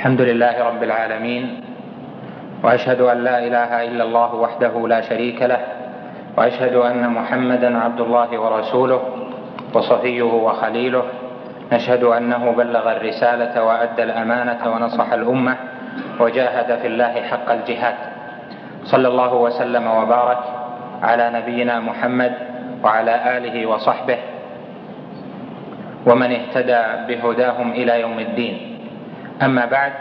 الحمد لله رب العالمين وأشهد أن لا إله إلا الله وحده لا شريك له وأشهد أن محمدا عبد الله ورسوله وصفيه وخليله. نشهد أنه بلغ الرسالة وأدى الأمانة ونصح الأمة وجاهد في الله حق الجهاد. صلى الله وسلم وبارك على نبينا محمد وعلى آله وصحبه ومن اهتدى بهداهم إلى يوم الدين. أما بعد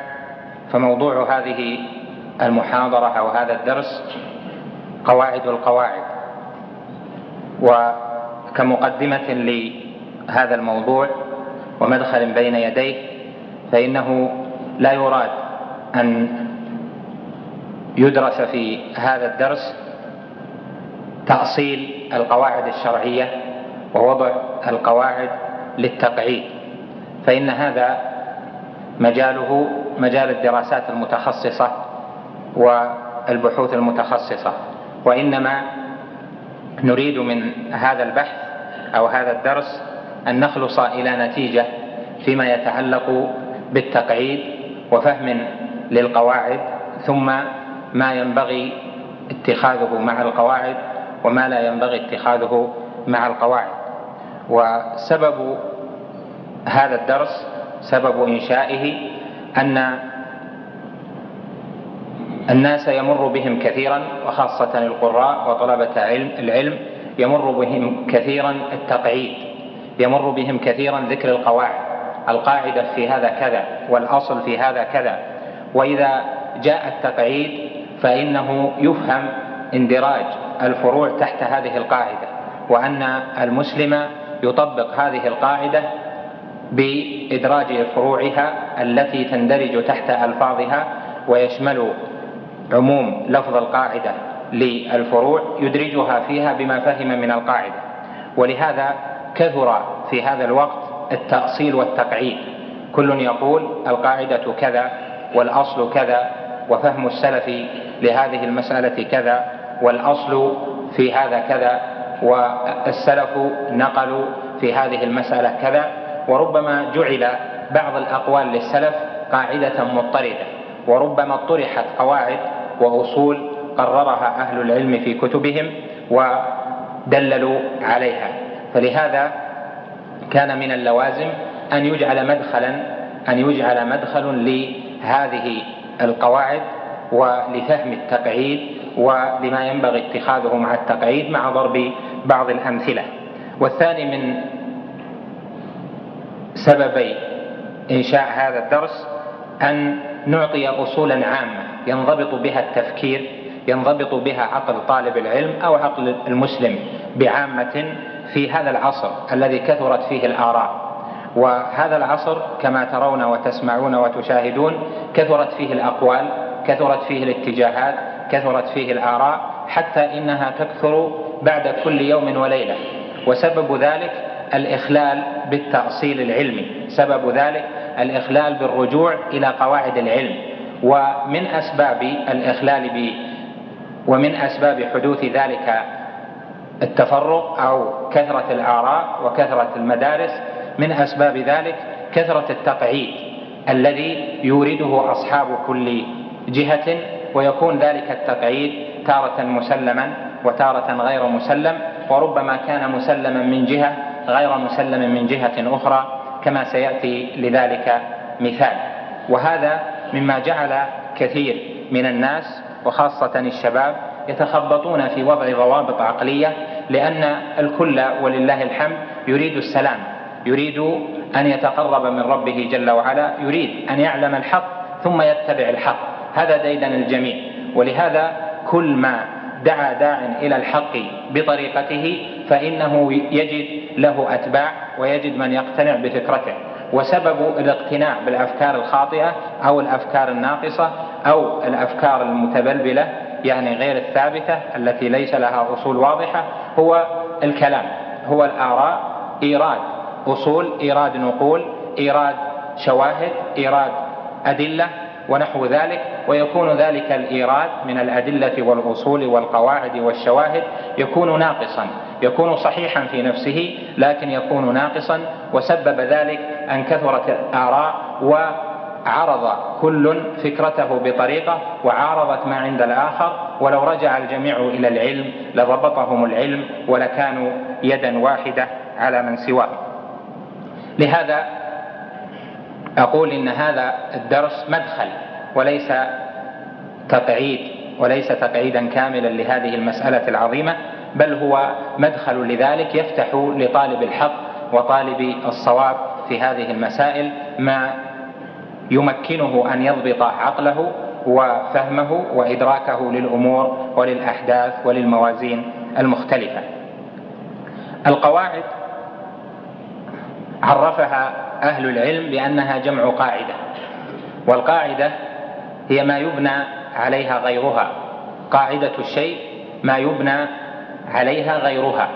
فموضوع هذه المحاضرة أو هذا الدرس قواعد القواعد. وكمقدمة لهذا الموضوع ومدخل بين يديه فإنه لا يراد أن يدرس في هذا الدرس تأصيل القواعد الشرعية ووضع القواعد للتقعيد. فإن هذا مجاله مجال الدراسات المتخصصة والبحوث المتخصصة وإنما نريد من هذا البحث أو هذا الدرس أن نخلص إلى نتيجة فيما يتعلق بالتقعيد وفهم للقواعد ثم ما ينبغي اتخاذه مع القواعد وما لا ينبغي اتخاذه مع القواعد. وسبب هذا الدرس سبب إنشائه أن الناس يمر بهم كثيرا وخاصة القراء وطلبة العلم يمر بهم كثيرا التقعيد يمر بهم كثيرا ذكر القواعد القاعدة في هذا كذا والأصل في هذا كذا. وإذا جاء التقعيد فإنه يفهم اندراج الفروع تحت هذه القاعدة وأن المسلم يطبق هذه القاعدة بإدراج فروعها التي تندرج تحت ألفاظها ويشمل عموم لفظ القاعدة للفروع يدرجها فيها بما فهم من القاعدة. ولهذا كثر في هذا الوقت التأصيل والتقعيد. كل يقول القاعدة كذا والأصل كذا وفهم السلف لهذه المسألة كذا والأصل في هذا كذا والسلف نقلوا في هذه المسألة كذا وربما جعل بعض الأقوال للسلف قاعدة مضطردة وربما طرحت قواعد وأصول قررها أهل العلم في كتبهم ودللوا عليها. فلهذا كان من اللوازم أن يجعل مدخلا أن يجعل مدخل لهذه القواعد ولفهم التقعيد ولما ينبغي اتخاذه مع التقعيد مع ضرب بعض الأمثلة. والثاني من سببي إنشاء هذا الدرس أن نعطي اصولا عامة. ينضبط بها التفكير ينضبط بها عقل طالب العلم أو عقل المسلم بعامة في هذا العصر الذي كثرت فيه الآراء. وهذا العصر كما ترون وتسمعون وتشاهدون كثرت فيه الأقوال كثرت فيه الاتجاهات كثرت فيه الآراء حتى إنها تكثر بعد كل يوم وليلة. وسبب ذلك الإخلال بالتأصيل العلمي. سبب ذلك الإخلال بالرجوع إلى قواعد العلم. ومن أسباب الإخلال ب ومن أسباب حدوث ذلك التفرق أو كثرة الآراء وكثرة المدارس من أسباب ذلك كثرة التقعيد الذي يورده أصحاب كل جهة ويكون ذلك التقعيد تارة مسلما وتارة غير مسلم وربما كان مسلما من جهة غير مسلم من جهة أخرى كما سيأتي لذلك مثال. وهذا مما جعل كثير من الناس وخاصة الشباب يتخبطون في وضع ضوابط عقلية لأن الكل ولله الحمد يريد السلام يريد أن يتقرب من ربه جل وعلا يريد أن يعلم الحق ثم يتبع الحق. هذا ديدن الجميع. ولهذا كل ما دعا داع إلى الحق بطريقته فإنه يجد له أتباع ويجد من يقتنع بفكرته. وسبب الاقتناع بالأفكار الخاطئة أو الأفكار الناقصة أو الأفكار المتبلبلة يعني غير الثابتة التي ليس لها أصول واضحة هو الكلام هو الآراء إيراد أصول إيراد نقول إيراد شواهد إيراد أدلة ونحو ذلك ويكون ذلك الإيراد من الأدلة والأصول والقواعد والشواهد يكون ناقصا. يكون صحيحا في نفسه لكن يكون ناقصا وسبب ذلك أن كثرت الآراء عرض كل فكرته بطريقة وعارضت ما عند الآخر. ولو رجع الجميع إلى العلم لربطهم العلم ولكانوا يدا واحدة على من سواه. لهذا أقول إن هذا الدرس مدخل وليس تقعيد وليس تقعيدا كاملا لهذه المسألة العظيمة. بل هو مدخل لذلك يفتح لطالب الحق وطالب الصواب في هذه المسائل ما يمكنه أن يضبط عقله وفهمه وإدراكه للأمور وللأحداث وللموازين المختلفة. القواعد عرفها أهل العلم بأنها جمع قاعدة والقاعدة هي ما يبنى عليها غيرها. قاعدة الشيء ما يبنى عليها غيرها.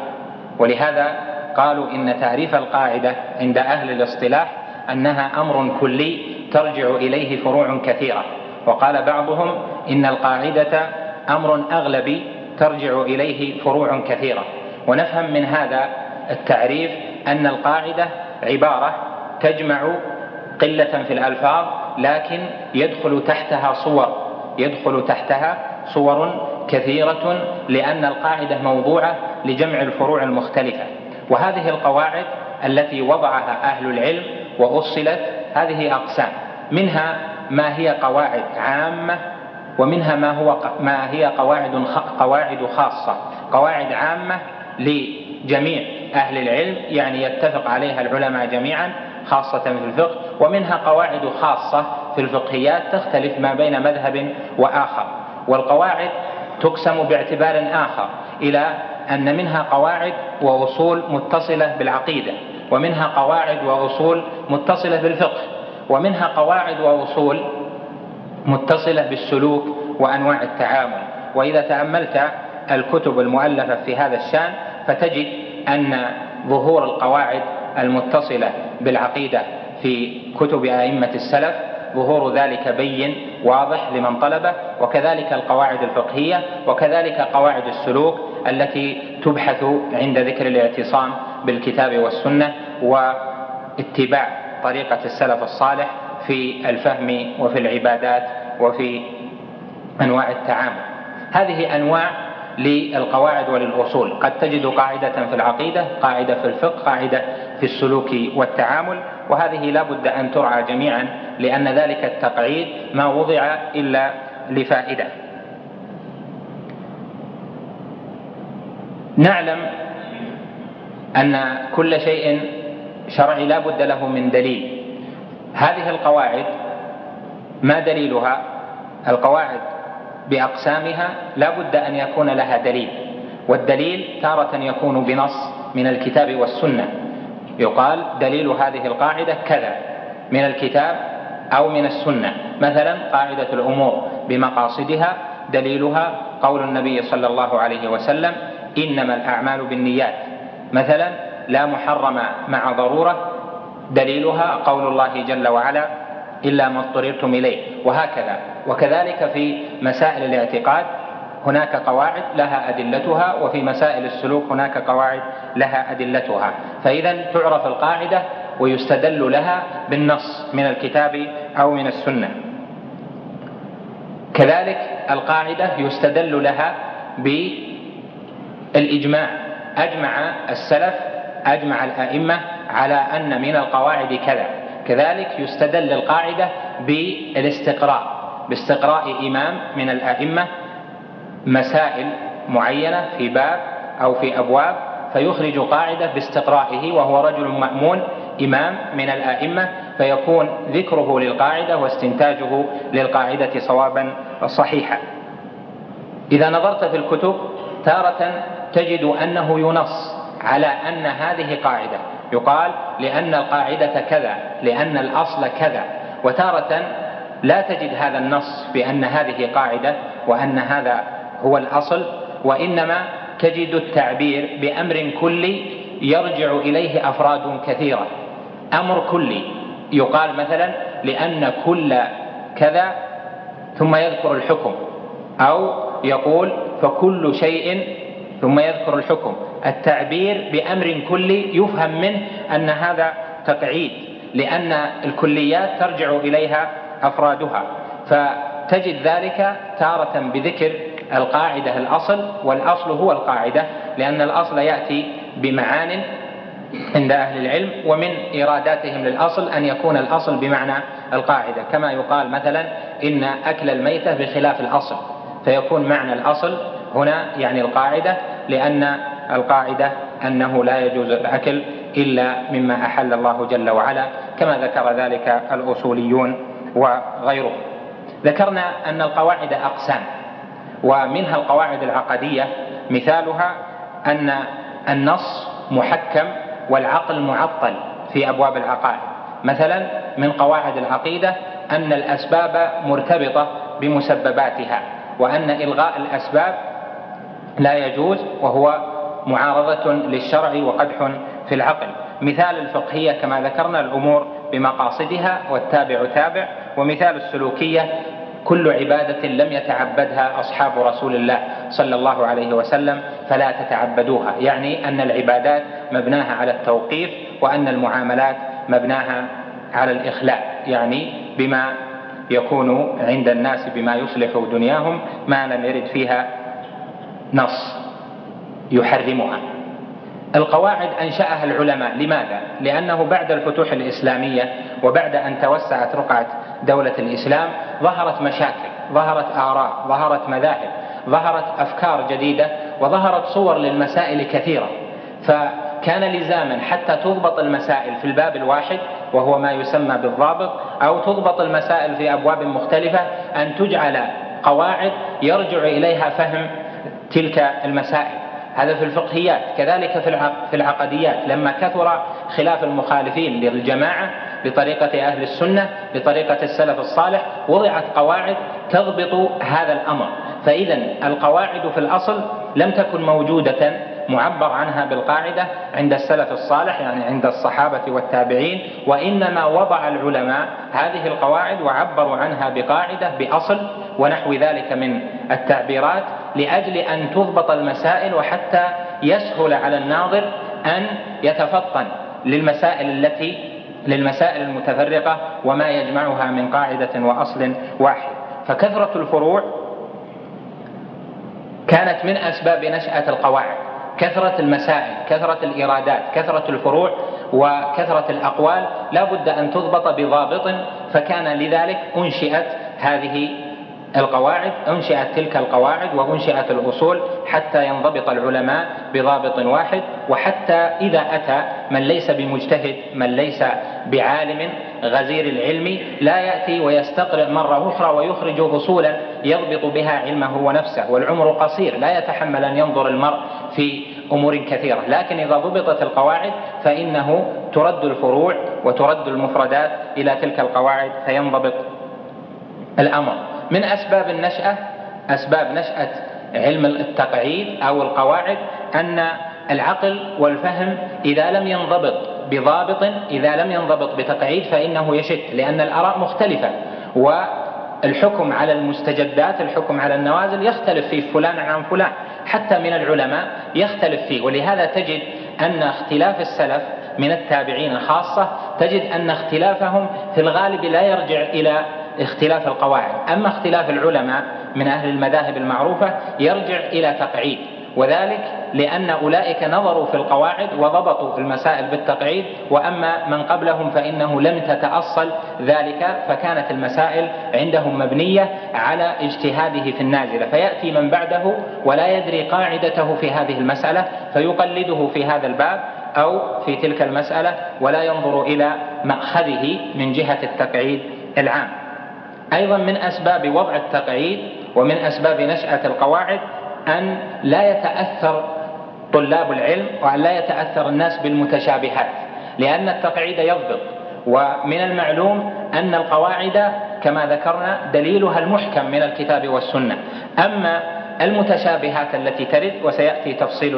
ولهذا قالوا إن تعريف القاعدة عند أهل الاصطلاح أنها أمر كلي ترجع إليه فروع كثيرة. وقال بعضهم إن القاعدة أمر أغلبي ترجع إليه فروع كثيرة. ونفهم من هذا التعريف أن القاعدة عبارة تجمع قلة في الألفاظ لكن يدخل تحتها صور يدخل تحتها صور كثيرة لأن القاعدة موضوعة لجمع الفروع المختلفة. وهذه القواعد التي وضعها أهل العلم وأصلت هذه أقسام. منها ما هي قواعد عامة ومنها ما هو ما هي قواعد قواعد خاصة. قواعد عامة لجميع أهل العلم يعني يتفق عليها العلماء جميعا خاصة في الفقه. ومنها قواعد خاصة في الفقهيات تختلف ما بين مذهب وآخر. والقواعد تقسم باعتبار آخر إلى أن منها قواعد وأصول متصلة بالعقيدة ومنها قواعد وأصول متصلة بالفقه ومنها قواعد وأصول متصلة بالسلوك وأنواع التعامل. وإذا تأملت الكتب المؤلفة في هذا الشأن فتجد أن ظهور القواعد المتصلة بالعقيدة في كتب أئمة السلف ظهور ذلك بين واضح لمن طلبه وكذلك القواعد الفقهية وكذلك قواعد السلوك التي تبحث عند ذكر الاعتصام بالكتاب والسنة واتباع طريقة السلف الصالح في الفهم وفي العبادات وفي أنواع التعامل. هذه أنواع للقواعد وللأصول. قد تجد قاعدة في العقيدة قاعدة في الفقه قاعدة في السلوك والتعامل وهذه لا بد أن ترعى جميعا لأن ذلك التقعيد ما وضع إلا لفائدة. نعلم أن كل شيء شرعي لا بد له من دليل. هذه القواعد ما دليلها؟ القواعد بأقسامها لا بد أن يكون لها دليل والدليل تارة يكون بنص من الكتاب والسنة. يقال دليل هذه القاعدة كذا من الكتاب أو من السنة. مثلا قاعدة الأمور بمقاصدها دليلها قول النبي صلى الله عليه وسلم إنما الأعمال بالنيات. مثلا لا محرم مع ضرورة دليلها قول الله جل وعلا إلا ما اضطررتم إليه وهكذا. وكذلك في مسائل الاعتقاد هناك قواعد لها أدلتها وفي مسائل السلوك هناك قواعد لها أدلتها. فإذا تعرف القاعدة ويستدل لها بالنص من الكتاب أو من السنة. كذلك القاعدة يستدل لها بالإجماع. أجمع السلف أجمع الأئمة على أن من القواعد كذا. كذلك يستدل القاعدة بالاستقراء. باستقراء إمام من الأئمة مسائل معينة في باب أو في أبواب فيخرج قاعدة باستقرائه وهو رجل مأمون إمام من الآئمة فيكون ذكره للقاعدة واستنتاجه للقاعدة صوابا صحيحا. إذا نظرت في الكتب تارة تجد أنه ينص على أن هذه قاعدة. يقال لأن القاعدة كذا لأن الأصل كذا. وتارة لا تجد هذا النص بأن هذه قاعدة وأن هذا هو الأصل وإنما تجد التعبير بأمر كلي يرجع إليه أفراد كثيرة. أمر كلي. يقال مثلا لأن كل كذا ثم يذكر الحكم أو يقول فكل شيء ثم يذكر الحكم. التعبير بأمر كلي يفهم منه أن هذا تقعيد لأن الكليات ترجع إليها أفرادها. فتجد ذلك تارة بذكر القاعدة الأصل والأصل هو القاعدة لأن الأصل يأتي بمعان عند أهل العلم ومن إيراداتهم للأصل أن يكون الأصل بمعنى القاعدة. كما يقال مثلا إن أكل الميتة بخلاف الأصل. فيكون معنى الأصل هنا يعني القاعدة لأن القاعدة أنه لا يجوز الأكل إلا مما أحل الله جل وعلا كما ذكر ذلك الأصوليون وغيرهم ذكرنا أن القواعد أقسام ومنها القواعد العقدية مثالها أن النص محكم والعقل معطل في أبواب العقائد. مثلا من قواعد العقيدة أن الأسباب مرتبطة بمسبباتها وأن إلغاء الأسباب لا يجوز وهو معارضة للشرع وقدح في العقل. مثال الفقهية كما ذكرنا الأمور بمقاصدها والتابع تابع ومثال السلوكية كل عبادة لم يتعبدها أصحاب رسول الله صلى الله عليه وسلم فلا تتعبدوها يعني أن العبادات مبناها على التوقيف وأن المعاملات مبناها على الإخلاء يعني بما يكون عند الناس بما يصلح دنياهم ما لم يرد فيها نص يحرمها. القواعد أنشأها العلماء. لماذا؟ لأنه بعد الفتوح الإسلامية وبعد أن توسعت رقعة دولة الإسلام ظهرت مشاكل ظهرت آراء ظهرت مذاهب ظهرت أفكار جديدة وظهرت صور للمسائل كثيرة. فكان لزاما حتى تضبط المسائل في الباب الواحد وهو ما يسمى بالضابط أو تضبط المسائل في أبواب مختلفة أن تجعل قواعد يرجع إليها فهم تلك المسائل. هذا في الفقهيات كذلك في العقديات. لما كثر خلاف المخالفين للجماعة بطريقة أهل السنة بطريقة السلف الصالح وضعت قواعد تضبط هذا الأمر. فإذا القواعد في الأصل لم تكن موجودة معبر عنها بالقاعدة عند السلف الصالح يعني عند الصحابة والتابعين وإنما وضع العلماء هذه القواعد وعبروا عنها بقاعدة بأصل ونحو ذلك من التعبيرات. لأجل أن تضبط المسائل وحتى يسهل على الناظر أن يتفطن للمسائل التي للمسائل المتفرقة وما يجمعها من قاعدة وأصل واحد. فكثرة الفروع كانت من أسباب نشأة القواعد. كثرة المسائل كثرة الإيرادات كثرة الفروع وكثرة الأقوال لا بد أن تضبط بضابط فكان لذلك أنشئت هذه القواعد أنشئت تلك القواعد وأنشئت الأصول حتى ينضبط العلماء بضابط واحد وحتى إذا أتى من ليس بمجتهد من ليس بعالم غزير العلم لا يأتي ويستقرئ مرة أخرى ويخرج أصولا يضبط بها علمه ونفسه والعمر قصير لا يتحمل أن ينظر المرء في أمور كثيرة. لكن إذا ضبطت القواعد فإنه ترد الفروع وترد المفردات إلى تلك القواعد فينضبط الأمر. من أسباب النشأة؟ أسباب نشأة علم التقعيد أو القواعد أن العقل والفهم إذا لم ينضبط بضابط إذا لم ينضبط بتقعيد فإنه يشت لأن الآراء مختلفة والحكم على المستجدات الحكم على النوازل يختلف في فلان عن فلان حتى من العلماء يختلف فيه ولهذا تجد أن اختلاف السلف من التابعين خاصة تجد أن اختلافهم في الغالب لا يرجع إلى اختلاف القواعد. أما اختلاف العلماء من أهل المذاهب المعروفة يرجع إلى تقعيد. وذلك لأن أولئك نظروا في القواعد وضبطوا المسائل بالتقعيد وأما من قبلهم فإنه لم تتأصل ذلك فكانت المسائل عندهم مبنية على اجتهاده في النازلة. فيأتي من بعده ولا يدري قاعدته في هذه المسألة فيقلده في هذا الباب أو في تلك المسألة ولا ينظر إلى مأخذه من جهة التقعيد العام. أيضا من أسباب وضع التقعيد ومن أسباب نشأة القواعد أن لا يتأثر طلاب العلم وأن لا يتأثر الناس بالمتشابهات لأن التقعيد يضبط. ومن المعلوم أن القواعد كما ذكرنا دليلها المحكم من الكتاب والسنة. أما المتشابهات التي ترد وسيأتي تفصيل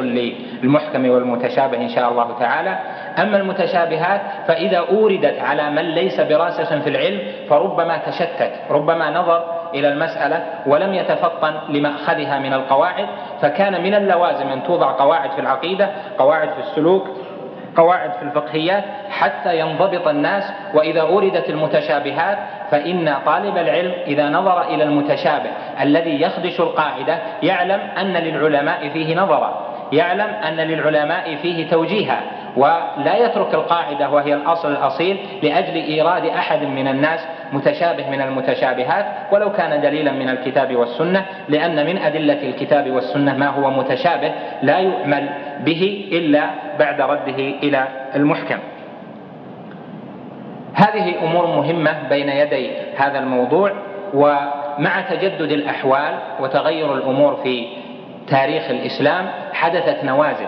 للمحكم والمتشابه إن شاء الله تعالى. أما المتشابهات فإذا أوردت على من ليس براسخ في العلم فربما تشتت ربما نظر إلى المسألة ولم يتفطن لمأخذها من القواعد فكان من اللوازم أن توضع قواعد في العقيدة قواعد في السلوك قواعد في الفقهيات حتى ينضبط الناس وإذا أوردت المتشابهات فإن طالب العلم إذا نظر إلى المتشابه الذي يخدش القاعدة يعلم أن للعلماء فيه نظرا يعلم أن للعلماء فيه توجيها ولا يترك القاعدة وهي الأصل الأصيل لأجل إيراد أحد من الناس متشابه من المتشابهات ولو كان دليلا من الكتاب والسنة لأن من أدلة الكتاب والسنة ما هو متشابه لا يؤمل به إلا بعد رده إلى المحكم. هذه أمور مهمة بين يدي هذا الموضوع ومع تجدد الأحوال وتغير الأمور في تاريخ الإسلام حدثت نوازل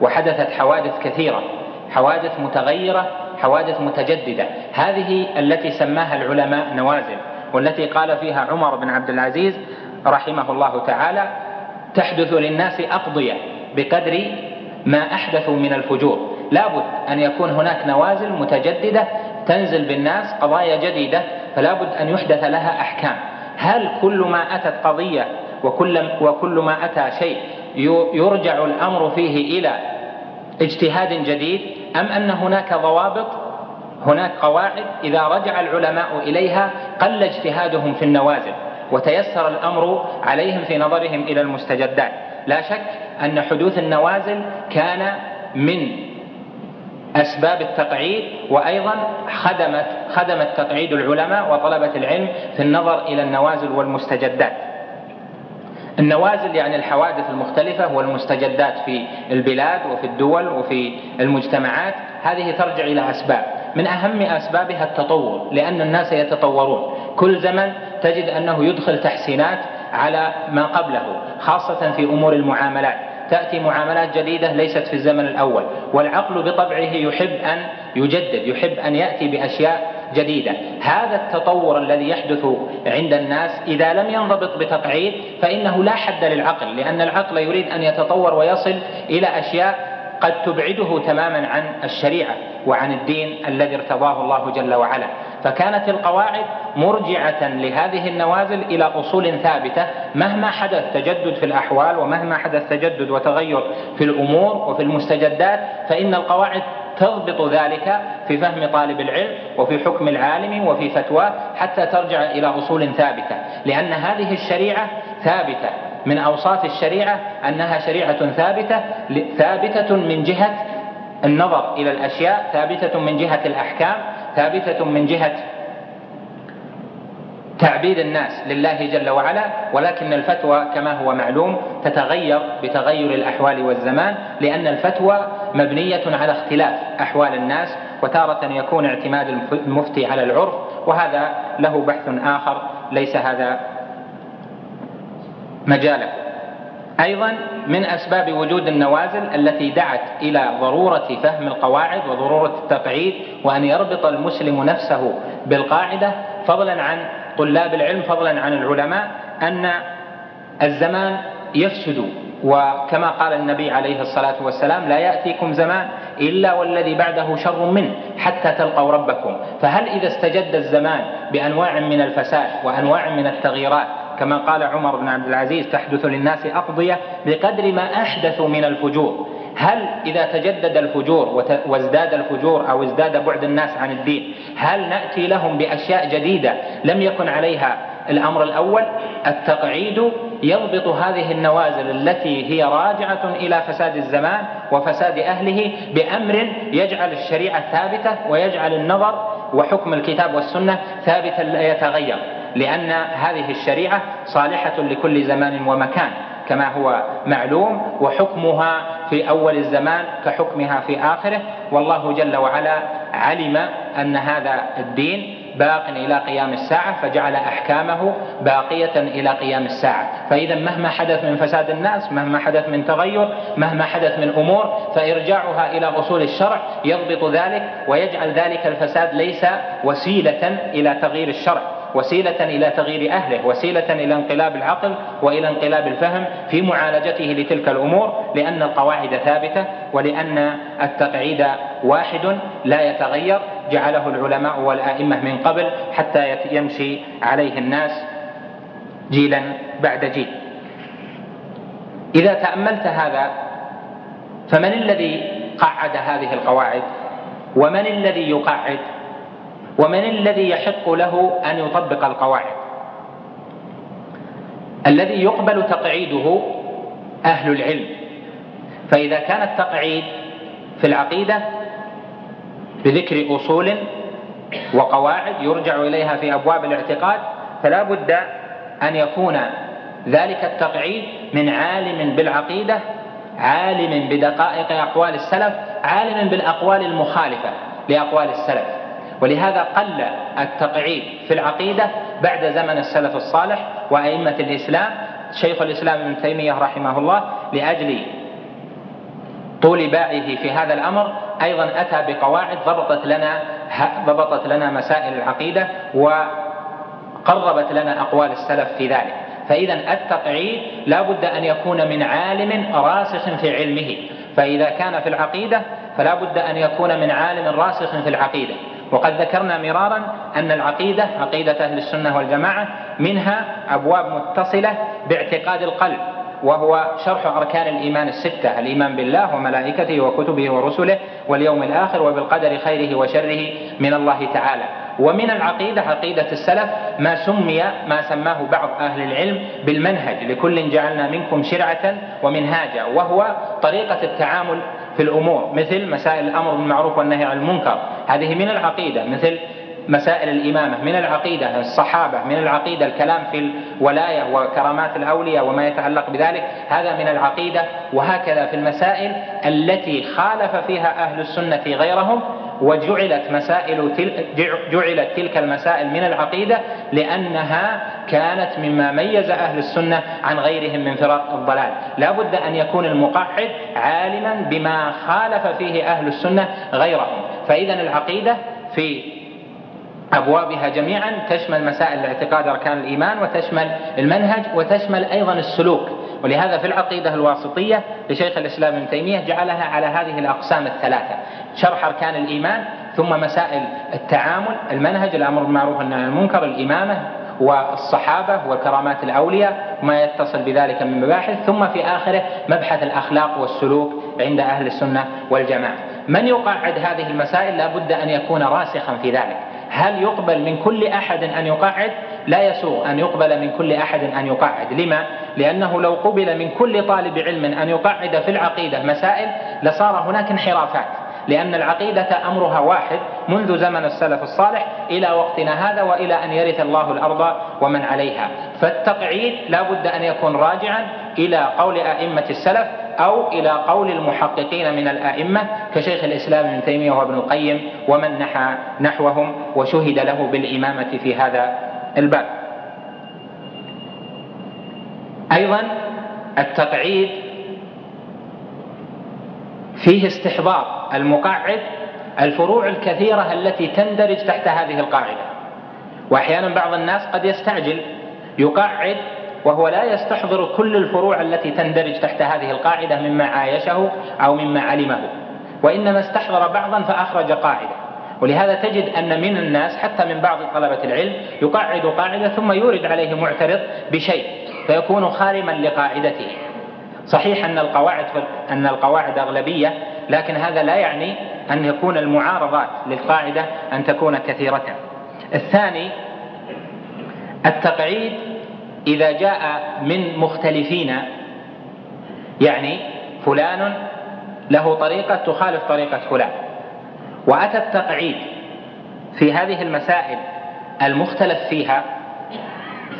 وحدثت حوادث كثيرة حوادث متغيرة حوادث متجددة. هذه التي سماها العلماء نوازل والتي قال فيها عمر بن عبد العزيز رحمه الله تعالى تحدث للناس أقضية بقدر ما أحدثوا من الفجور. لابد أن يكون هناك نوازل متجددة تنزل بالناس قضايا جديدة فلا بد أن يحدث لها أحكام. هل كل ما أتت قضية وكل, وكل ما أتى شيء يرجع الأمر فيه إلى اجتهاد جديد؟ أم أن هناك ضوابط هناك قواعد إذا رجع العلماء إليها قل اجتهادهم في النوازل وتيسر الأمر عليهم في نظرهم إلى المستجدات. لا شك أن حدوث النوازل كان من أسباب التقعيد وأيضا خدمت خدمت تقعيد العلماء وطلبة العلم في النظر إلى النوازل والمستجدات. النوازل يعني الحوادث المختلفة والمستجدات في البلاد وفي الدول وفي المجتمعات هذه ترجع إلى أسباب. من أهم أسبابها التطور لأن الناس يتطورون. كل زمن تجد أنه يدخل تحسينات على ما قبله خاصة في أمور المعاملات. تأتي معاملات جديدة ليست في الزمن الأول والعقل بطبعه يحب أن يجدد يحب أن يأتي بأشياء جديدة. هذا التطور الذي يحدث عند الناس إذا لم ينضبط بتقعيد فإنه لا حد للعقل لأن العقل يريد أن يتطور ويصل إلى أشياء قد تبعده تماما عن الشريعة وعن الدين الذي ارتضاه الله جل وعلا. فكانت القواعد مرجعة لهذه النوازل إلى أصول ثابتة مهما حدث تجدد في الأحوال ومهما حدث تجدد وتغير في الأمور وفي المستجدات فإن القواعد تضبط ذلك في فهم طالب العلم وفي حكم العالم وفي فتواه حتى ترجع إلى أصول ثابتة. لأن هذه الشريعة ثابتة. من أوصاف الشريعة أنها شريعة ثابتة ثابتة من جهة النظر إلى الأشياء ثابتة من جهة الأحكام ثابتة من جهة تعبيد الناس لله جل وعلا ولكن الفتوى كما هو معلوم تتغير بتغير الأحوال والزمان لأن الفتوى مبنية على اختلاف أحوال الناس وتارة يكون اعتماد المفتي على العرف وهذا له بحث آخر ليس هذا مجاله أيضا من أسباب وجود النوازل التي دعت إلى ضرورة فهم القواعد وضرورة التقعيد وأن يربط المسلم نفسه بالقاعدة فضلا عن طلاب العلم فضلا عن العلماء أن الزمان يفسد. وكما قال النبي عليه الصلاة والسلام لا يأتيكم زمان إلا والذي بعده شر منه حتى تلقوا ربكم. فهل إذا استجد الزمان بأنواع من الفساد وأنواع من التغييرات كما قال عمر بن عبد العزيز تحدث للناس أقضية بقدر ما أحدثوا من الفجور. هل إذا تجدد الفجور وازداد الفجور أو ازداد بعد الناس عن الدين هل نأتي لهم بأشياء جديدة لم يكن عليها الأمر الأول؟ التقعيد يضبط هذه النوازل التي هي راجعة إلى فساد الزمان وفساد أهله بأمر يجعل الشريعة ثابتة ويجعل النظر وحكم الكتاب والسنة ثابتا لا يتغير لأن هذه الشريعة صالحة لكل زمان ومكان كما هو معلوم وحكمها في أول الزمان كحكمها في آخره. والله جل وعلا علم أن هذا الدين باق إلى قيام الساعة فجعل أحكامه باقية إلى قيام الساعة. فإذا مهما حدث من فساد الناس مهما حدث من تغير مهما حدث من أمور فإرجاعها إلى أصول الشرع يضبط ذلك ويجعل ذلك الفساد ليس وسيلة إلى تغيير الشرع. وسيلة إلى تغيير أهله وسيلة إلى انقلاب العقل وإلى انقلاب الفهم في معالجته لتلك الأمور لأن القواعد ثابتة ولأن التقعيد واحد لا يتغير جعله العلماء والآئمة من قبل حتى يمشي عليه الناس جيلا بعد جيل. إذا تأملت هذا فمن الذي قعد هذه القواعد؟ ومن الذي يقعد؟ ومن الذي يحق له أن يطبق القواعد؟ الذي يقبل تقعيده أهل العلم. فإذا كان التقعيد في العقيدة بذكر أصول وقواعد يرجع إليها في أبواب الاعتقاد فلا بد أن يكون ذلك التقعيد من عالم بالعقيدة عالم بدقائق أقوال السلف عالم بالأقوال المخالفة لأقوال السلف. ولهذا قل التقعيد في العقيدة بعد زمن السلف الصالح وأئمة الإسلام. شيخ الإسلام ابن تيمية رحمه الله لأجل طول باعه في هذا الأمر أيضا أتى بقواعد ضبطت لنا ضبطت لنا مسائل العقيدة وقربت لنا أقوال السلف في ذلك. فاذا التقعيد لا بد أن يكون من عالم راسخ في علمه. فإذا كان في العقيدة فلا بد أن يكون من عالم راسخ في العقيدة. وقد ذكرنا مرارا أن العقيدة عقيدة أهل السنة والجماعة منها أبواب متصلة باعتقاد القلب وهو شرح أركان الإيمان الستة الإيمان بالله وملائكته وكتبه ورسله واليوم الآخر وبالقدر خيره وشره من الله تعالى. ومن العقيدة عقيدة السلف ما سمي ما سماه بعض أهل العلم بالمنهج لكل جعلنا منكم شرعة ومنهاجا وهو طريقة التعامل في الأمور مثل مسائل الأمر بالمعروف والنهي عن المنكر. هذه من العقيدة مثل مسائل الإمامة من العقيدة الصحابة من العقيدة الكلام في الولاية وكرامات الأولياء وما يتعلق بذلك هذا من العقيدة. وهكذا في المسائل التي خالف فيها أهل السنة غيرهم وجعلت مسائل جعلت تلك المسائل من العقيدة لأنها كانت مما ميز أهل السنة عن غيرهم من فرق الضلال. لا بد أن يكون المقعد عالما بما خالف فيه أهل السنة غيرهم. فإذا العقيدة في أبوابها جميعا تشمل مسائل الاعتقاد أركان الإيمان وتشمل المنهج وتشمل أيضا السلوك. ولهذا في العقيدة الواسطية لشيخ الإسلام ابن تيمية جعلها على هذه الأقسام الثلاثة شرح أركان الإيمان ثم مسائل التعامل المنهج الأمر بالمعروف والنهي عن المنكر الإمامة والصحابة وكرامات الأولياء وما يتصل بذلك من مباحث ثم في آخره مبحث الأخلاق والسلوك عند أهل السنة والجماعة. من يقعد هذه المسائل؟ لا بد أن يكون راسخا في ذلك. هل يقبل من كل أحد أن يقعد؟ لا يسوغ أن يقبل من كل أحد أن يقعد. لما؟ لأنه لو قبل من كل طالب علم أن يقعد في العقيدة مسائل لصار هناك انحرافات لأن العقيدة أمرها واحد منذ زمن السلف الصالح إلى وقتنا هذا وإلى أن يرث الله الأرض ومن عليها. فالتقعيد لا بد أن يكون راجعا إلى قول أئمة السلف أو إلى قول المحققين من الآئمة كشيخ الإسلام ابن تيمية وابن القيم ومن نحى نحوهم وشهد له بالإمامة في هذا الباب. أيضا التقعيد فيه استحضار المقعد الفروع الكثيرة التي تندرج تحت هذه القاعدة. وأحيانا بعض الناس قد يستعجل يقعد وهو لا يستحضر كل الفروع التي تندرج تحت هذه القاعدة مما عايشه أو مما علمه. وإنما استحضر بعضا فأخرج قاعدة. ولهذا تجد أن من الناس حتى من بعض طلبة العلم يقعد قاعدة ثم يورد عليه معترض بشيء فيكون خارما لقاعدته. صحيح أن القواعد أن القواعد أغلبية لكن هذا لا يعني أن يكون المعارضات للقاعدة أن تكون كثيرة. الثاني التقعيد إذا جاء من مختلفين يعني فلان له طريقة تخالف طريقة فلان. وأتى التقعيد في هذه المسائل المختلف فيها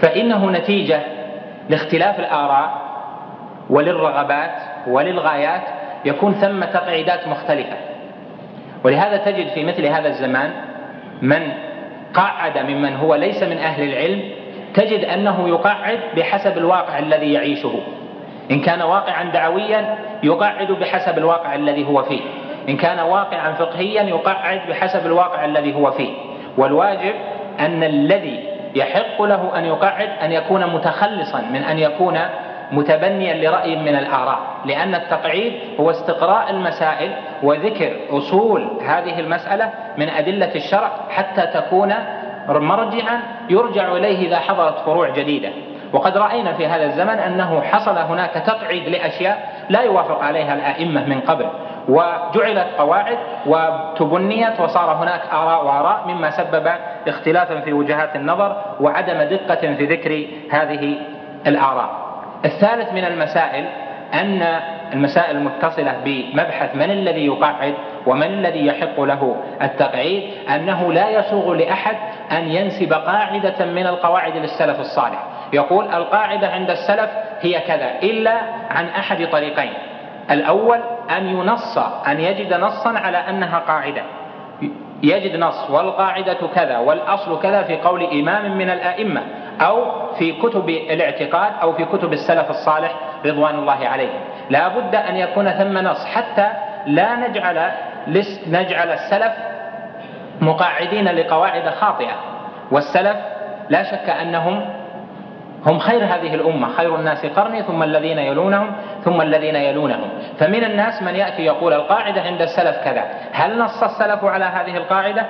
فإنه نتيجة لاختلاف الآراء وللرغبات وللغايات يكون ثم تقعيدات مختلفة. ولهذا تجد في مثل هذا الزمان من قعد ممن هو ليس من أهل العلم تجد أنه يقعد بحسب الواقع الذي يعيشه. إن كان واقعا دعويا يقعد بحسب الواقع الذي هو فيه. إن كان واقعا فقهيا يقعد بحسب الواقع الذي هو فيه. والواجب أن الذي يحق له أن يقعد أن يكون متخلصا من أن يكون متبنيا لرأي من الآراء. لأن التقعيد هو استقراء المسائل وذكر أصول هذه المسألة من أدلة الشرع حتى تكون مرجعا يرجع إليه إذا حضرت فروع جديدة. وقد رأينا في هذا الزمن أنه حصل هناك تقعيد لأشياء لا يوافق عليها الأئمة من قبل. وجعلت قواعد وتبنيت وصار هناك آراء وآراء مما سبب اختلافا في وجهات النظر وعدم دقة في ذكر هذه الآراء. الثالث من المسائل أن المسائل المتصلة بمبحث من الذي يقعد ومن الذي يحق له التقعيد؟ أنه لا يسوغ لأحد أن ينسب قاعدة من القواعد للسلف الصالح. يقول القاعدة عند السلف هي كذا إلا عن أحد طريقين. الأول أن ينص أن يجد نصا على أنها قاعدة. يجد نص والقاعدة كذا والأصل كذا في قول إمام من الأئمة أو في كتب الاعتقاد أو في كتب السلف الصالح رضوان الله عليهم. لا بد أن يكون ثم نص حتى لا نجعل نجعل السلف مقاعدين لقواعد خاطئة. والسلف لا شك أنهم هم خير هذه الأمة خير الناس قرني ثم الذين يلونهم ثم الذين يلونهم. فمن الناس من يأتي يقول القاعدة عند السلف كذا. هل نص السلف على هذه القاعدة؟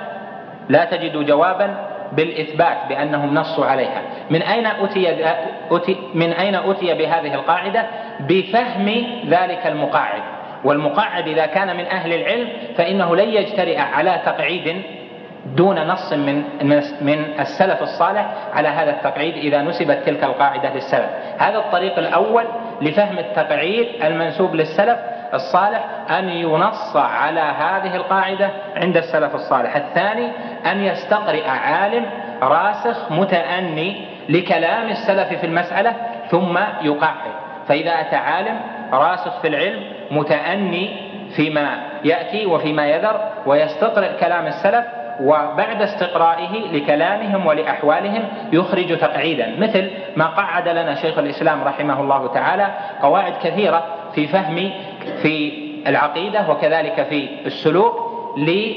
لا تجد جوابا بالإثبات بأنهم نصوا عليها. من أين أتي, أتي من أين أتي بهذه القاعدة؟ بفهم ذلك المقاعد. والمقاعد إذا كان من أهل العلم فإنه لن يجترئ على تقعيد دون نص من من السلف الصالح على هذا التقعيد إذا نسبت تلك القاعدة للسلف، هذا الطريق الأول لفهم التقعيد المنسوب للسلف الصالح أن ينص على هذه القاعدة عند السلف الصالح، الثاني أن يستقرئ عالم راسخ متأني لكلام السلف في المسألة ثم يقعد، فإذا أتى عالم راسخ في العلم متأني فيما يأتي وفيما يذر ويستقرئ كلام السلف وبعد استقرائه لكلامهم ولأحوالهم يخرج تقعيدا. مثل ما قعد لنا شيخ الإسلام رحمه الله تعالى قواعد كثيرة في فهم في العقيدة وكذلك في السلوك لي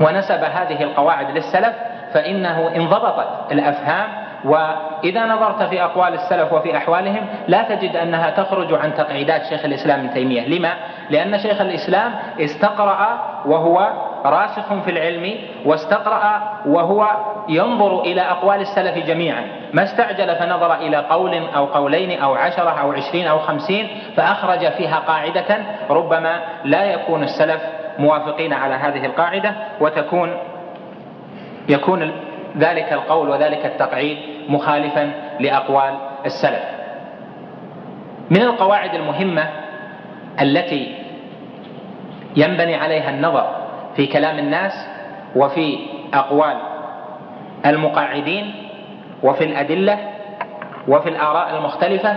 ونسب هذه القواعد للسلف فإنه انضبطت الأفهام وإذا نظرت في أقوال السلف وفي أحوالهم لا تجد أنها تخرج عن تقعيدات شيخ الإسلام ابن تيمية لما؟ لأن شيخ الإسلام استقرأ وهو راسخ في العلم واستقرأ وهو ينظر إلى أقوال السلف جميعا ما استعجل فنظر إلى قول أو قولين أو عشرة أو عشرين أو خمسين فأخرج فيها قاعدة ربما لا يكون السلف موافقين على هذه القاعدة وتكون يكون ذلك القول وذلك التقعيد مخالفا لأقوال السلف. من القواعد المهمة التي ينبني عليها النظر في كلام الناس وفي أقوال المقاعدين وفي الأدلة وفي الآراء المختلفة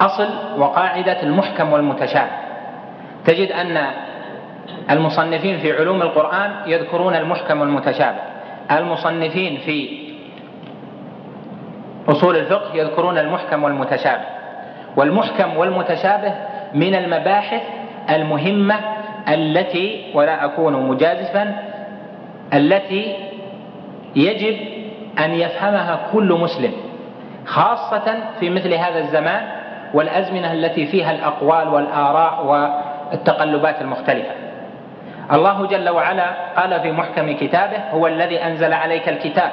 أصل وقاعدة المحكم والمتشابه. تجد أن المصنفين في علوم القرآن يذكرون المحكم والمتشابه. المصنفين في أصول الفقه يذكرون المحكم والمتشابه. والمحكم والمتشابه من المباحث المهمة التي ولا أكون مجازفا التي يجب أن يفهمها كل مسلم خاصة في مثل هذا الزمان والأزمنة التي فيها الأقوال والآراء والتقلبات المختلفة. الله جل وعلا قال في محكم كتابه هو الذي أنزل عليك الكتاب.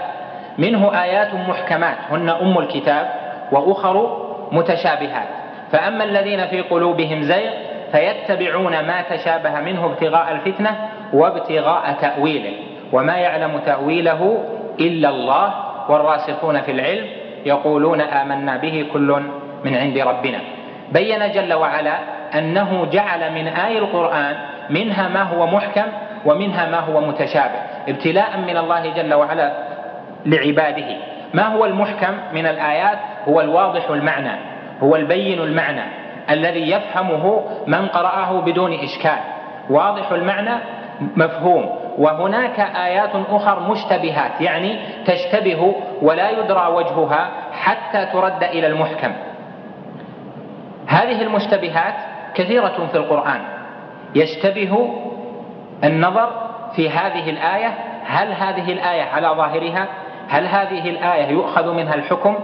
منه آيات محكمات هن أم الكتاب وأخر متشابهات. فأما الذين في قلوبهم زيغ فيتبعون ما تشابه منه ابتغاء الفتنة وابتغاء تأويله. وما يعلم تأويله إلا الله والراسخون في العلم يقولون آمنا به كل من عند ربنا. بين جل وعلا أنه جعل من آي القرآن منها ما هو محكم ومنها ما هو متشابه ابتلاء من الله جل وعلا لعباده. ما هو المحكم من الآيات؟ هو الواضح المعنى هو البين المعنى الذي يفهمه من قرأه بدون إشكال. واضح المعنى؟ مفهوم. وهناك آيات أخر مشتبهات يعني تشتبه ولا يدرى وجهها حتى ترد إلى المحكم. هذه المشتبهات كثيرة في القرآن. يشتبه النظر في هذه الآية هل هذه الآية على ظاهرها هل هذه الآية يؤخذ منها الحكم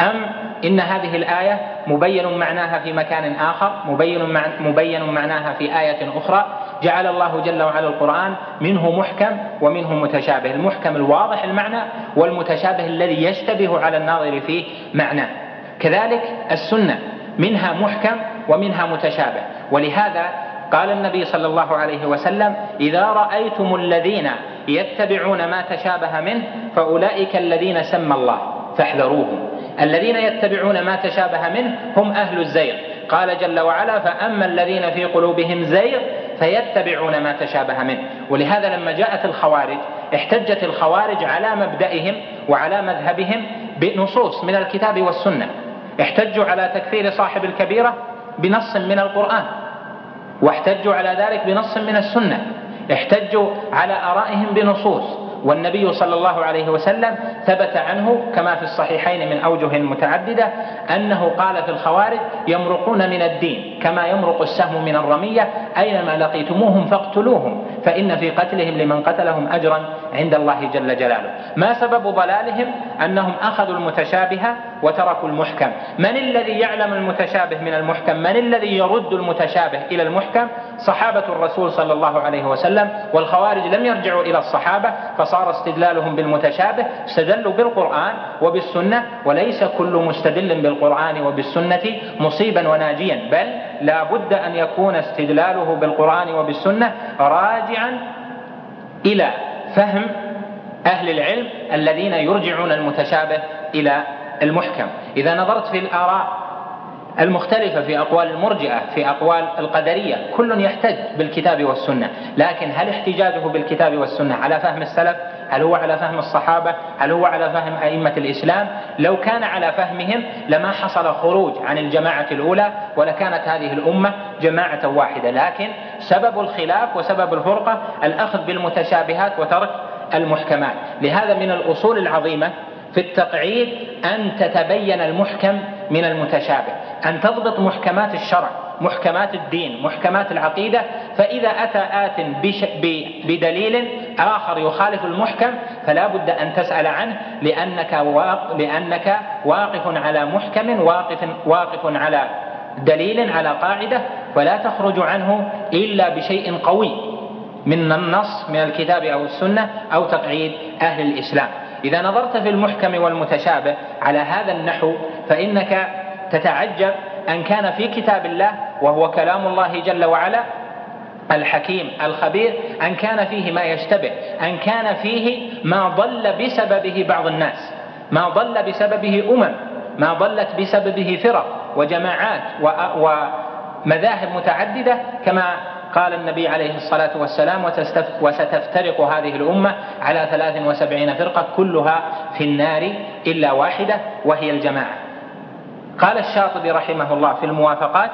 أم إن هذه الآية مبين معناها في مكان آخر مبين, مبين معناها في آية أخرى. جعل الله جل وعلا القرآن منه محكم ومنه متشابه. المحكم الواضح المعنى والمتشابه الذي يشتبه على الناظر فيه معناه كذلك السنة منها محكم ومنها متشابه. ولهذا قال النبي صلى الله عليه وسلم إذا رأيتم الذين يتبعون ما تشابه منه فأولئك الذين سمى الله فاحذروهم. الذين يتبعون ما تشابه منه هم أهل الزيغ. قال جل وعلا فأما الذين في قلوبهم زيغ فيتبعون ما تشابه منه. ولهذا لما جاءت الخوارج احتجت الخوارج على مبدئهم وعلى مذهبهم بنصوص من الكتاب والسنة. احتجوا على تكفير صاحب الكبيرة بنص من القرآن. واحتجوا على ذلك بنص من السنة. احتجوا على آرائهم بنصوص. والنبي صلى الله عليه وسلم ثبت عنه كما في الصحيحين من أوجه متعددة أنه قال في الخوارج يمرقون من الدين كما يمرق السهم من الرمية أينما لقيتموهم فاقتلوهم. فإن في قتلهم لمن قتلهم أجرا عند الله جل جلاله. ما سبب ضلالهم؟ أنهم أخذوا المتشابه وتركوا المحكم. من الذي يعلم المتشابه من المحكم؟ من الذي يرد المتشابه إلى المحكم؟ صحابة الرسول صلى الله عليه وسلم والخوارج لم يرجعوا إلى الصحابة فصار استدلالهم بالمتشابه استدلوا بالقرآن وبالسنة وليس كل مستدل بالقرآن وبالسنة مصيبا وناجيا بل لا بد أن يكون استدلاله بالقرآن وبالسنة راجعا إلى فهم أهل العلم الذين يرجعون المتشابه إلى المحكم. إذا نظرت في الآراء المختلفة في أقوال المرجئة في أقوال القدرية كل يحتج بالكتاب والسنة. لكن هل احتجاجه بالكتاب والسنة على فهم السلف؟ هل هو على فهم الصحابة؟ هل هو على فهم أئمة الإسلام؟ لو كان على فهمهم لما حصل خروج عن الجماعة الأولى ولكانت هذه الأمة جماعة واحدة. لكن سبب الخلاف وسبب الفرقة الأخذ بالمتشابهات وترك المحكمات. لهذا من الأصول العظيمة في التقعيد أن تتبين المحكم من المتشابه. أن تضبط محكمات الشرع محكمات الدين محكمات العقيدة فإذا أتى آت بدليل آخر يخالف المحكم فلا بد أن تسأل عنه لأنك واقف, لأنك واقف على محكم واقف, واقف على دليل على قاعدة ولا تخرج عنه إلا بشيء قوي من النص من الكتاب أو السنة أو تقعيد أهل الإسلام. إذا نظرت في المحكم والمتشابه على هذا النحو فإنك تتعجب أن كان في كتاب الله وهو كلام الله جل وعلا الحكيم الخبير أن كان فيه ما يشتبه أن كان فيه ما ضل بسببه بعض الناس ما ضل بسببه أمم ما ضلت بسببه فرق وجماعات ومذاهب متعددة كما قال النبي عليه الصلاة والسلام وستفترق هذه الأمة على ثلاث وسبعين فرقة كلها في النار إلا واحدة وهي الجماعة. قال الشاطبي رحمه الله في الموافقات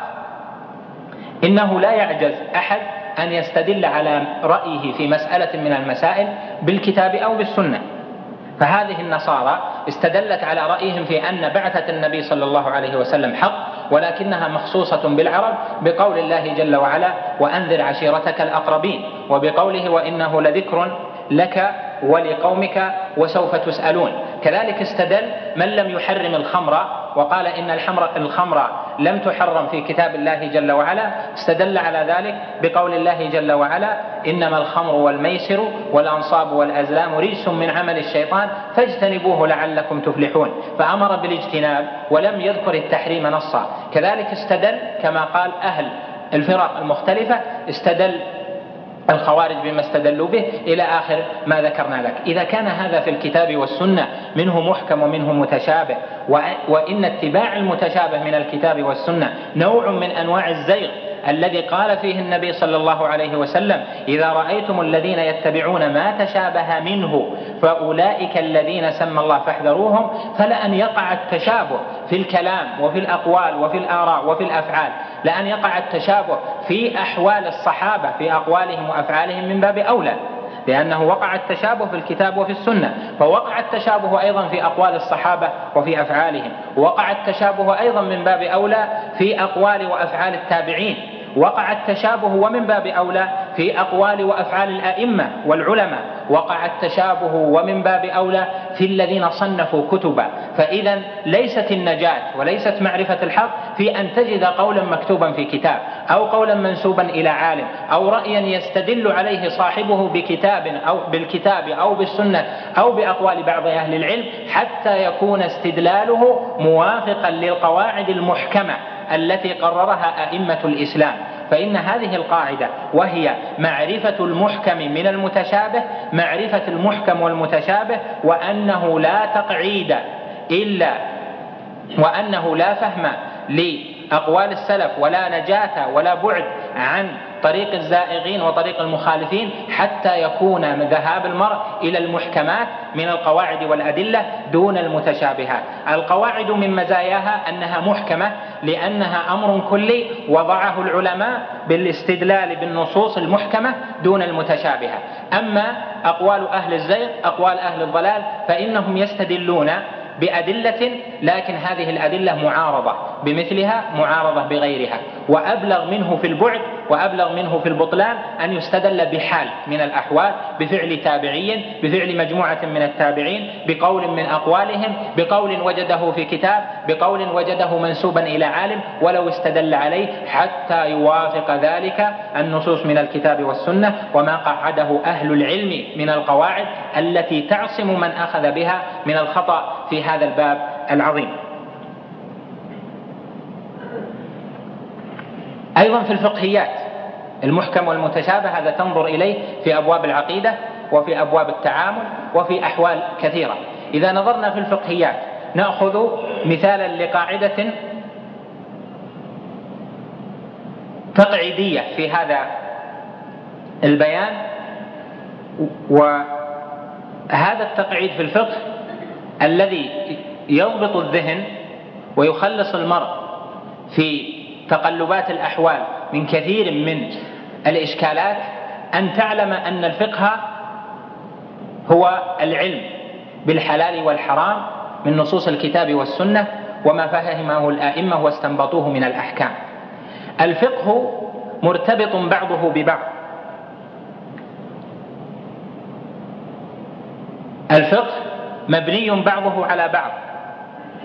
إنه لا يعجز أحد أن يستدل على رأيه في مسألة من المسائل بالكتاب أو بالسنة. فهذه النصارى استدلت على رأيهم في أن بعثة النبي صلى الله عليه وسلم حق ولكنها مخصوصة بالعرب بقول الله جل وعلا وأنذر عشيرتك الأقربين وبقوله وإنه لذكر لك ولقومك وسوف تسألون. كذلك استدل من لم يحرم الخمر وقال إن الحمر الخمر لم تحرم في كتاب الله جل وعلا. استدل على ذلك بقول الله جل وعلا إنما الخمر والميسر والأنصاب والأزلام رجس من عمل الشيطان فاجتنبوه لعلكم تفلحون. فأمر بالاجتناب ولم يذكر التحريم نصا. كذلك استدل كما قال أهل الفرق المختلفة استدل الخوارج بما استدلوا به إلى آخر ما ذكرنا لك. إذا كان هذا في الكتاب والسنة منه محكم ومنه متشابه وإن اتباع المتشابه من الكتاب والسنة نوع من أنواع الزيغ الذي قال فيه النبي صلى الله عليه وسلم إذا رأيتم الذين يتبعون ما تشابه منه فأولئك الذين سمى الله فاحذروهم فلأن يقع التشابه في الكلام وفي الأقوال وفي الآراء وفي الأفعال. لأن يقع التشابه في أحوال الصحابة في أقوالهم وأفعالهم من باب أولى لأنه وقع التشابه في الكتاب وفي السنة فوقع التشابه أيضا في أقوال الصحابة وفي أفعالهم وقع التشابه أيضا من باب أولى في أقوال وأفعال التابعين وقع التشابه ومن باب أولى في أقوال وأفعال الأئمة والعلماء وقع التشابه ومن باب أولى في الذين صنفوا كتبا. فإذا ليست النجاة وليست معرفة الحق في أن تجد قولا مكتوبا في كتاب أو قولا منسوبا إلى عالم أو رأيا يستدل عليه صاحبه بكتاب أو بالكتاب أو بالسنة أو بأقوال بعض أهل العلم حتى يكون استدلاله موافقا للقواعد المحكمة التي قررها أئمة الإسلام. فإن هذه القاعدة وهي معرفة المحكم من المتشابه معرفة المحكم والمتشابه وأنه لا تقعيد إلا وأنه لا فهم لأقوال السلف ولا نجاة ولا بعد عن طريق الزائغين وطريق المخالفين حتى يكون ذهاب المرء إلى المحكمات من القواعد والأدلة دون المتشابهات. القواعد من مزاياها أنها محكمة لأنها أمر كلي وضعه العلماء بالاستدلال بالنصوص المحكمة دون المتشابهة. أما أقوال أهل الزيغ أقوال أهل الضلال فإنهم يستدلون بأدلة لكن هذه الأدلة معارضة بمثلها معارضة بغيرها. وأبلغ منه في البعد وأبلغ منه في البطلان أن يستدل بحال من الأحوال بفعل تابعي بفعل مجموعة من التابعين بقول من أقوالهم بقول وجده في كتاب بقول وجده منسوبا إلى عالم ولو استدل عليه حتى يوافق ذلك النصوص من الكتاب والسنة وما قعده أهل العلم من القواعد التي تعصم من أخذ بها من الخطأ في هذا الباب العظيم. أيضا في الفقهيات. المحكم والمتشابه هذا تنظر إليه في أبواب العقيدة وفي أبواب التعامل وفي أحوال كثيرة. إذا نظرنا في الفقهيات نأخذ مثالا لقاعدة تقعيدية في هذا البيان وهذا التقعيد في الفقه الذي يضبط الذهن ويخلص المرء في تقلبات الأحوال من كثير من الإشكالات أن تعلم أن الفقه هو العلم بالحلال والحرام من نصوص الكتاب والسنة وما فهمه الآئمة واستنبطوه من الأحكام. الفقه مرتبط بعضه ببعض. الفقه مبني بعضه على بعض.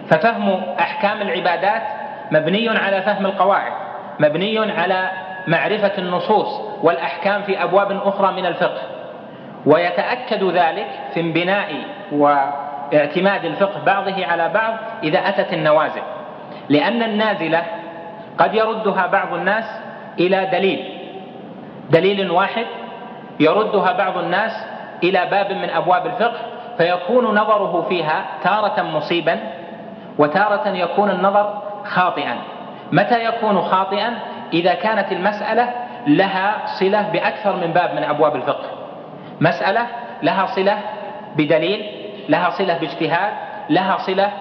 ففهم أحكام العبادات مبني على فهم القواعد مبني على معرفة النصوص والأحكام في أبواب أخرى من الفقه. ويتأكد ذلك في انبناء واعتماد الفقه بعضه على بعض إذا أتت النوازل. لأن النازلة قد يردها بعض الناس إلى دليل. دليل واحد يردها بعض الناس إلى باب من أبواب الفقه فيكون نظره فيها تارة مصيبا وتارة يكون النظر خاطئا. متى يكون خاطئا؟ إذا كانت المسألة لها صلة بأكثر من باب من أبواب الفقه. مسألة لها صلة بدليل لها صلة باجتهاد لها صلة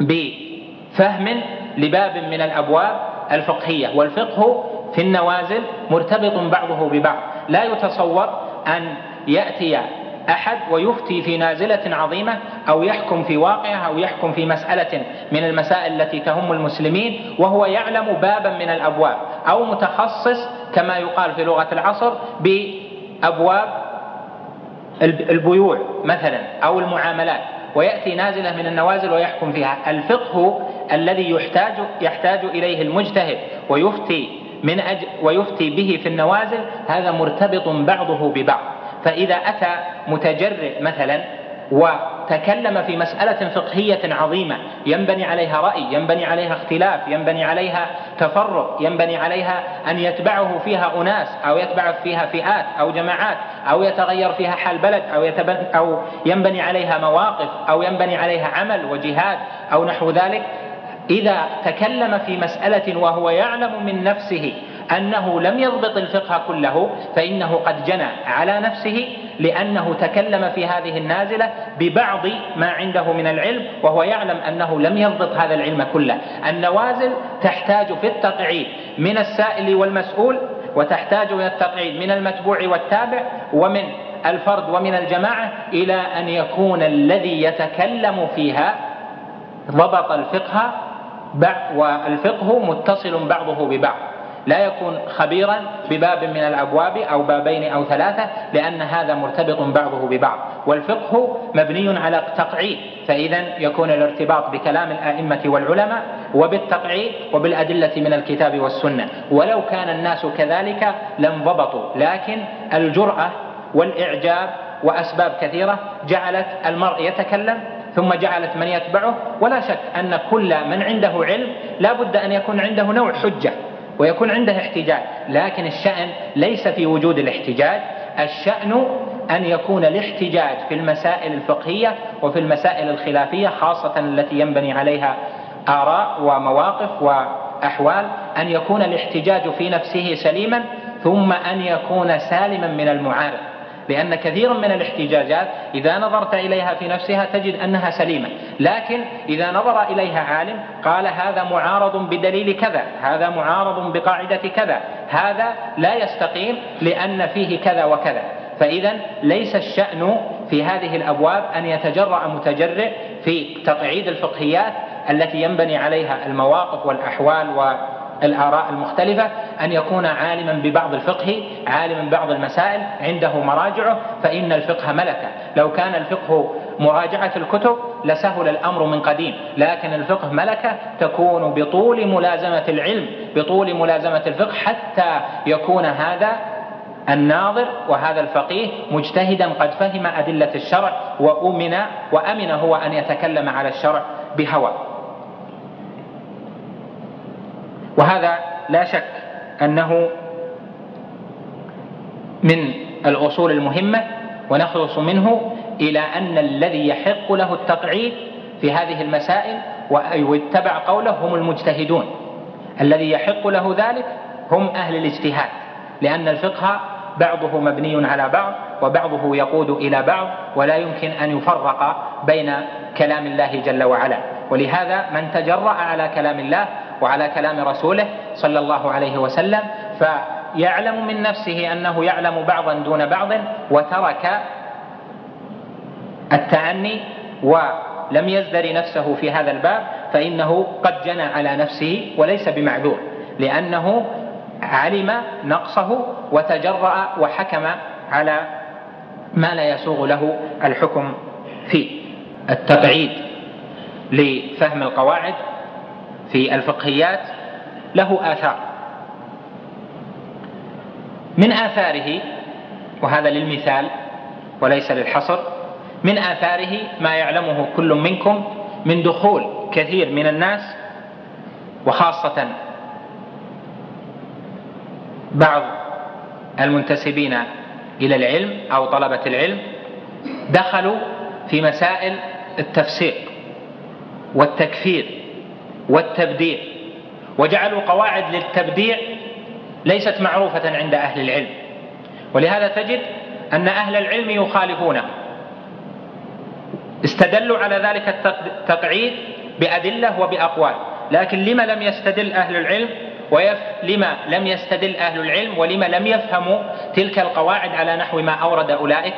بفهم لباب من الأبواب الفقهية. والفقه في النوازل مرتبط بعضه ببعض. لا يتصور أن يأتي أحد ويفتي في نازلة عظيمة أو يحكم في واقعة أو يحكم في مسألة من المسائل التي تهم المسلمين وهو يعلم بابا من الأبواب أو متخصص كما يقال في لغة العصر بأبواب البيوع مثلا أو المعاملات ويأتي نازلة من النوازل ويحكم فيها. الفقه الذي يحتاج يحتاج إليه المجتهد ويفتي من أجل ويفتي به في النوازل هذا مرتبط بعضه ببعض. فإذا أتى متجرئ مثلا وتكلم في مسألة فقهية عظيمة ينبني عليها رأي ينبني عليها اختلاف ينبني عليها تفرق ينبني عليها أن يتبعه فيها أناس أو يتبع فيها فئات أو جماعات أو يتغير فيها حال بلد أو, أو ينبني عليها مواقف أو ينبني عليها عمل وجهاد أو نحو ذلك. إذا تكلم في مسألة وهو يعلم من نفسه أنه لم يضبط الفقه كله فإنه قد جنى على نفسه لأنه تكلم في هذه النازلة ببعض ما عنده من العلم وهو يعلم أنه لم يضبط هذا العلم كله. النوازل تحتاج في التقعيد من السائل والمسؤول وتحتاج إلى التقعيد من المتبوع والتابع ومن الفرد ومن الجماعة إلى أن يكون الذي يتكلم فيها ضبط الفقه والفقه متصل بعضه ببعض. لا يكون خبيرا بباب من الأبواب أو بابين أو ثلاثة لأن هذا مرتبط بعضه ببعض. والفقه مبني على التقعيد فإذا يكون الارتباط بكلام الأئمة والعلماء وبالتقعيد وبالأدلة من الكتاب والسنة. ولو كان الناس كذلك لانضبطوا لكن الجرأة والإعجاب وأسباب كثيرة جعلت المرء يتكلم ثم جعلت من يتبعه. ولا شك أن كل من عنده علم لا بد أن يكون عنده نوع حجة. ويكون عنده احتجاج لكن الشأن ليس في وجود الاحتجاج. الشأن أن يكون الاحتجاج في المسائل الفقهية وفي المسائل الخلافية خاصة التي ينبني عليها آراء ومواقف وأحوال أن يكون الاحتجاج في نفسه سليما ثم أن يكون سالما من المعارض. لأن كثيرا من الاحتجاجات إذا نظرت إليها في نفسها تجد أنها سليمة. لكن إذا نظر إليها عالم قال هذا معارض بدليل كذا هذا معارض بقاعدة كذا هذا لا يستقيم لأن فيه كذا وكذا. فإذا ليس الشأن في هذه الأبواب أن يتجرأ متجرئ في تقعيد الفقهيات التي ينبني عليها المواقف والأحوال الآراء المختلفة أن يكون عالما ببعض الفقه عالما ببعض المسائل عنده مراجعه فإن الفقه ملكة. لو كان الفقه مراجعة الكتب لسهل الأمر من قديم لكن الفقه ملكة تكون بطول ملازمة العلم بطول ملازمة الفقه حتى يكون هذا الناظر وهذا الفقيه مجتهدا قد فهم أدلة الشرع وأمن وأمن هو أن يتكلم على الشرع بهوى. وهذا لا شك أنه من الأصول المهمة ونخلص منه إلى أن الذي يحق له التقعيد في هذه المسائل ويتبع قوله هم المجتهدون. الذي يحق له ذلك هم أهل الاجتهاد لأن الفقه بعضه مبني على بعض وبعضه يقود إلى بعض ولا يمكن أن يفرق بين كلام الله جل وعلا. ولهذا من تجرأ على كلام الله وعلى كلام رسوله صلى الله عليه وسلم فيعلم من نفسه أنه يعلم بعضا دون بعض وترك التعني ولم يزدر نفسه في هذا الباب فإنه قد جنى على نفسه وليس بمعذور لأنه علم نقصه وتجرأ وحكم على ما لا يسوغ له الحكم فيه. التقعيد لفهم القواعد في الفقهيات له آثار. من آثاره وهذا للمثال وليس للحصر من آثاره ما يعلمه كل منكم من دخول كثير من الناس وخاصة بعض المنتسبين إلى العلم أو طلبة العلم دخلوا في مسائل التفسيق والتكفير. والتبديع. وجعلوا قواعد للتبديع ليست معروفة عند أهل العلم. ولهذا تجد أن أهل العلم يخالفونه. استدلوا على ذلك التقعيد بأدلة وبأقوال. لكن لما لم يستدل أهل العلم؟ ويف لما لم يستدل أهل العلم؟ ولما لم يفهموا تلك القواعد على نحو ما أورد أولئك؟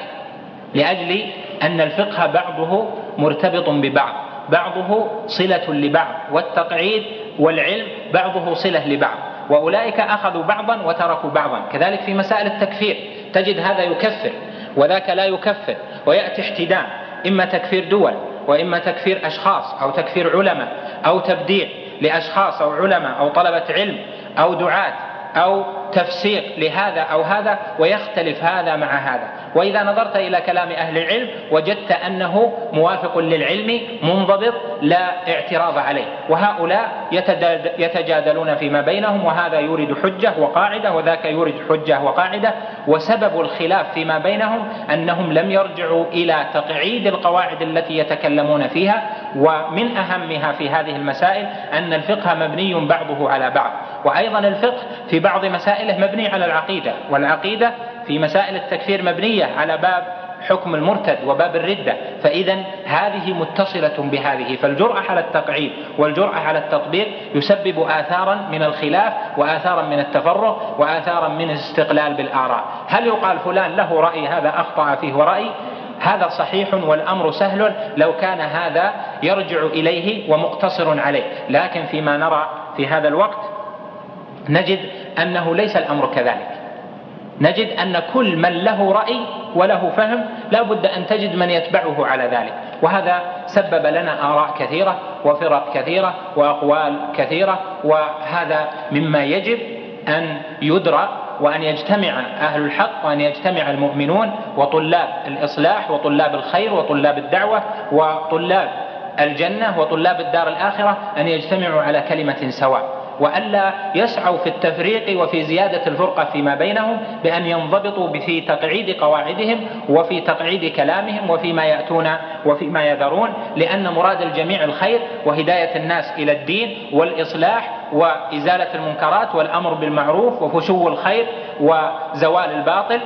لأجل أن الفقه بعضه مرتبط ببعض. بعضه صلة لبعض والتقعيد والعلم بعضه صلة لبعض. وأولئك أخذوا بعضا وتركوا بعضا. كذلك في مسائل التكفير تجد هذا يكفر وذاك لا يكفر ويأتي احتدام إما تكفير دول وإما تكفير أشخاص أو تكفير علماء أو تبديع لأشخاص أو علماء أو طلبة علم أو دعاة أو تفسيق لهذا أو هذا ويختلف هذا مع هذا. وإذا نظرت إلى كلام أهل العلم وجدت أنه موافق للعلم منضبط لا اعتراض عليه. وهؤلاء يتجادلون فيما بينهم وهذا يورد حجة وقاعدة وذاك يورد حجة وقاعدة. وسبب الخلاف فيما بينهم أنهم لم يرجعوا إلى تقعيد القواعد التي يتكلمون فيها. ومن أهمها في هذه المسائل أن الفقه مبني بعضه على بعض. وأيضا الفقه في بعض مسائله مبني على العقيدة. والعقيدة في مسائل التكفير مبنية على باب حكم المرتد وباب الردة. فإذا هذه متصلة بهذه. فالجرأة على التقعيد والجرأة على التطبيق يسبب آثارا من الخلاف وآثارا من التفرق وآثارا من الاستقلال بالآراء. هل يقال فلان له رأي هذا أخطأ فيه ورأي؟ هذا صحيح والأمر سهل لو كان هذا يرجع إليه ومقتصر عليه. لكن فيما نرى في هذا الوقت نجد أنه ليس الأمر كذلك. نجد أن كل من له رأي وله فهم لا بد أن تجد من يتبعه على ذلك. وهذا سبب لنا آراء كثيرة وفرق كثيرة وأقوال كثيرة وهذا مما يجب أن يدرى وأن يجتمع أهل الحق وأن يجتمع المؤمنون وطلاب الإصلاح وطلاب الخير وطلاب الدعوة وطلاب الجنة وطلاب الدار الآخرة أن يجتمعوا على كلمة سواء. وألا يسعوا في التفريق وفي زيادة الفرقة فيما بينهم بأن ينضبطوا في تقعيد قواعدهم وفي تقعيد كلامهم وفيما يأتون وفيما يذرون لأن مراد الجميع الخير وهداية الناس إلى الدين والإصلاح وإزالة المنكرات والأمر بالمعروف وفشو الخير وزوال الباطل.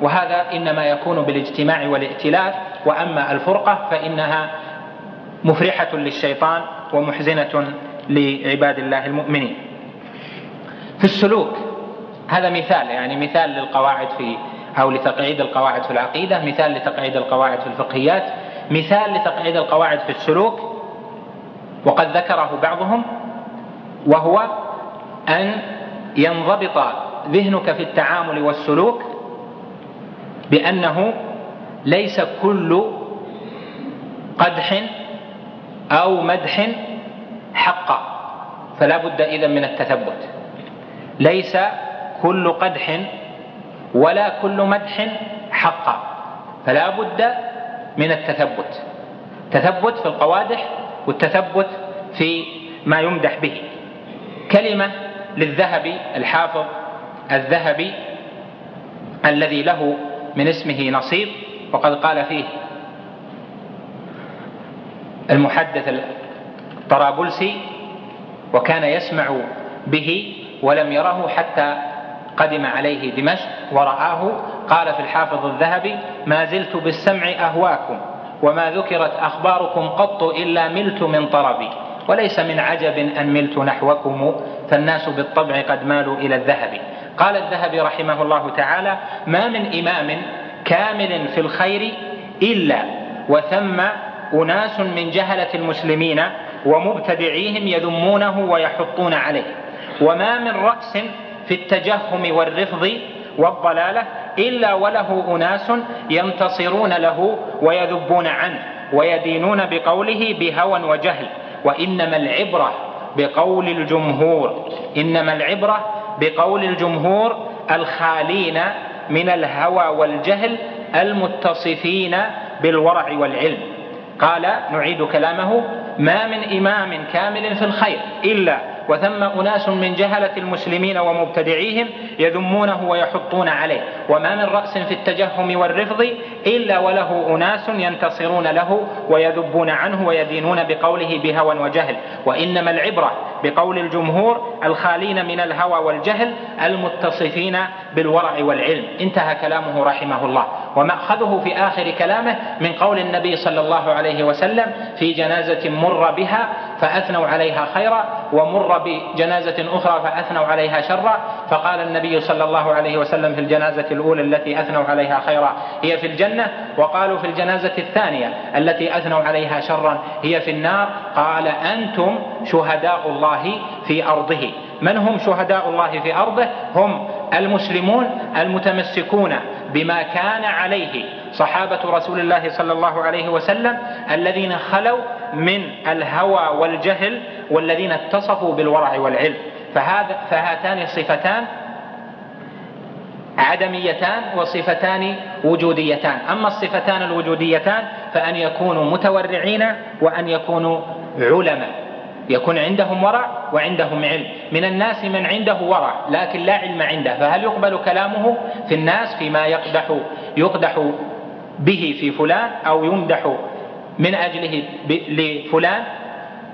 وهذا إنما يكون بالاجتماع والائتلاف. وأما الفرقة فإنها مفرحة للشيطان ومحزنة لعباد الله المؤمنين. في السلوك هذا مثال يعني مثال للقواعد في أو لتقعيد القواعد في العقيدة مثال لتقعيد القواعد في الفقهيات مثال لتقعيد القواعد في السلوك وقد ذكره بعضهم وهو أن ينضبط ذهنك في التعامل والسلوك بأنه ليس كل قدح أو مدح حقا فلا بد إذا من التثبت. ليس كل قدح ولا كل مدح حقا فلا بد من التثبت. تثبت في القوادح والتثبت في ما يمدح به. كلمة للذهبي الحافظ الذهبي الذي له من اسمه نصيب وقد قال فيه المحدث الطرابلسي وكان يسمع به ولم يره حتى قدم عليه دمشق ورآه قال في الحافظ الذهبي ما زلت بالسمع أهواكم وما ذكرت أخباركم قط إلا ملت من طربي وليس من عجب أن ملت نحوكم فالناس بالطبع قد مالوا إلى الذهب قال الذهبي رحمه الله تعالى ما من إمام كامل في الخير إلا وثم أناس من جهلة المسلمين ومبتدعيهم يذمونه ويحطون عليه. وما من رأس في التجهم والرفض والضلالة إلا وله أناس ينتصرون له ويذبون عنه ويدينون بقوله بهوى وجهل. وإنما العبرة بقول الجمهور إنما العبرة بقول الجمهور الخالين من الهوى والجهل المتصفين بالورع والعلم. قال نعيد كلامه ما من إمام كامل في الخير إلا وثم أناس من جهلة المسلمين ومبتدعيهم يذمونه ويحطون عليه وما من رأس في التجهم والرفض إلا وله أناس ينتصرون له ويذبون عنه ويدينون بقوله بهوى وجهل وإنما العبرة بقول الجمهور الخالين من الهوى والجهل المتصفين بالورع والعلم. انتهى كلامه رحمه الله. ومأخذه في آخر كلامه من قول النبي صلى الله عليه وسلم في جنازة مر بها فأثنوا عليها خيرا ومر بجنازة أخرى فأثنوا عليها شرا. فقال النبي صلى الله عليه وسلم في الجنازة الأولى التي أثنوا عليها خيرا هي في الجنة وقالوا في الجنازة الثانية التي أثنوا عليها شرا هي في النار. قال أنتم شهداء الله في أرضه. من هم شهداء الله في أرضه؟ هم المسلمون المتمسكون بما كان عليه صحابة رسول الله صلى الله عليه وسلم الذين خلوا من الهوى والجهل والذين اتصفوا بالورع والعلم. فهذا فهاتان الصفتان عدميتان وصفتان وجوديتان. أما الصفتان الوجوديتان فأن يكونوا متورعين وأن يكونوا علماء. يكون عندهم ورع وعندهم علم. من الناس من عنده ورع لكن لا علم عنده. فهل يقبل كلامه في الناس فيما يقدح يقدح به في فلان أو يمدح من أجله لفلان؟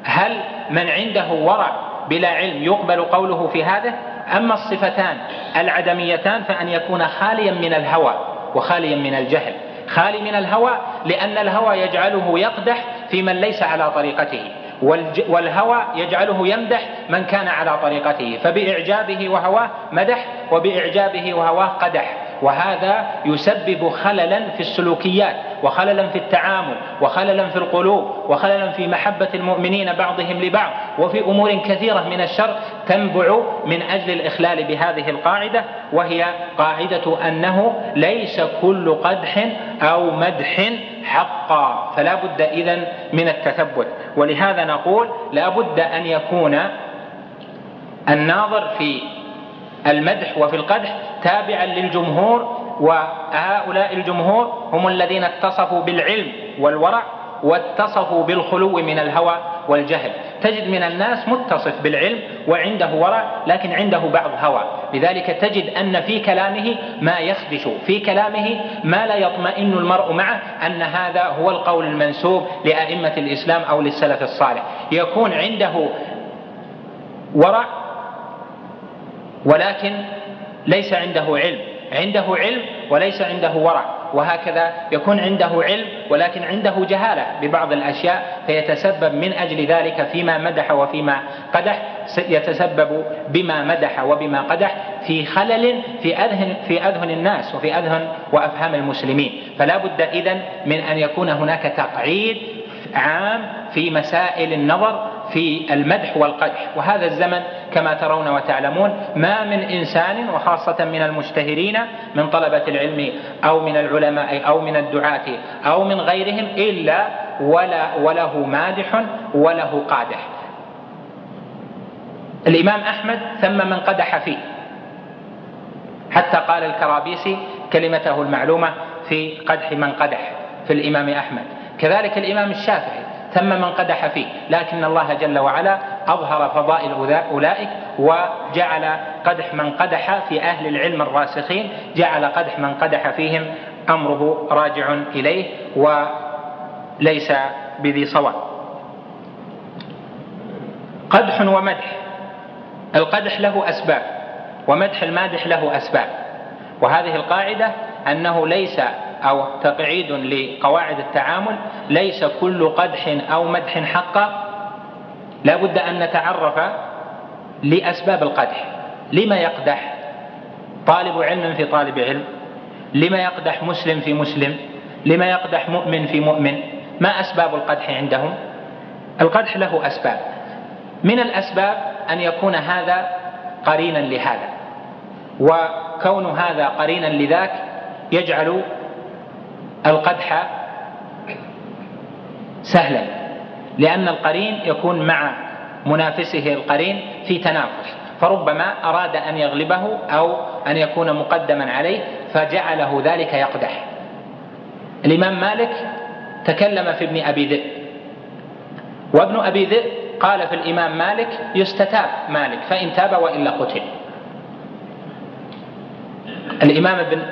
هل من عنده ورع بلا علم يقبل قوله في هذا؟ أما الصفتان العدميتان فأن يكون خاليا من الهوى وخاليا من الجهل. خالي من الهوى لأن الهوى يجعله يقدح في من ليس على طريقته. والهوى يجعله يمدح من كان على طريقته فبإعجابه وهواه مدح وبإعجابه وهواه قدح. وهذا يسبب خللا في السلوكيات وخللا في التعامل وخللا في القلوب وخللا في محبة المؤمنين بعضهم لبعض وفي أمور كثيرة من الشر تنبع من أجل الإخلال بهذه القاعدة وهي قاعدة أنه ليس كل قدح أو مدح حقا فلا بد إذن من التثبت. ولهذا نقول لا بد أن يكون الناظر في المدح وفي القدح تابعا للجمهور وهؤلاء الجمهور هم الذين اتصفوا بالعلم والورع واتصفوا بالخلو من الهوى والجهل. تجد من الناس متصف بالعلم وعنده ورع لكن عنده بعض هوى. لذلك تجد أن في كلامه ما يخدش في كلامه ما لا يطمئن المرء معه أن هذا هو القول المنسوب لأئمة الإسلام أو للسلف الصالح. يكون عنده ورع ولكن ليس عنده علم. عنده علم وليس عنده ورع. وهكذا يكون عنده علم ولكن عنده جهالة ببعض الأشياء فيتسبب من أجل ذلك فيما مدح وفيما قدح. يتسبب بما مدح وبما قدح في خلل في أذهن في أذهن الناس وفي أذهن وأفهام المسلمين. فلا بد إذن من أن يكون هناك تقعيد عام في مسائل النظر في المدح والقدح. وهذا الزمن كما ترون وتعلمون ما من إنسان وخاصة من المشتهرين من طلبة العلم أو من العلماء أو من الدعاة أو من غيرهم إلا ولا وله مادح وله قادح. الإمام أحمد ثم من قدح فيه. حتى قال الكرابيسي كلمته المعلومة في قدح من قدح في الإمام أحمد. كذلك الإمام الشافعي ثم من قدح فيه لكن الله جل وعلا أظهر فضائل أولئك وجعل قدح من قدح في أهل العلم الراسخين جعل قدح من قدح فيهم أمره راجع إليه وليس بذي صواب. قدح ومدح. القدح له أسباب ومدح المادح له أسباب. وهذه القاعدة أنه ليس أو تقعيد لقواعد التعامل ليس كل قدح أو مدح حقا لا بد أن نتعرف لأسباب القدح. لما يقدح طالب علم في طالب علم؟ لما يقدح مسلم في مسلم؟ لما يقدح مؤمن في مؤمن؟ ما أسباب القدح عندهم؟ القدح له أسباب. من الأسباب أن يكون هذا قرينا لهذا. وكون هذا قرينا لذاك يجعل القدح سهلا لأن القرين يكون مع منافسه القرين في تنافس. فربما أراد أن يغلبه أو أن يكون مقدما عليه فجعله ذلك يقدح. الإمام مالك تكلم في ابن أبي ذئب وابن أبي ذئب قال في الإمام مالك يستتاب مالك فإن تاب وإلا قتل. الإمام ابن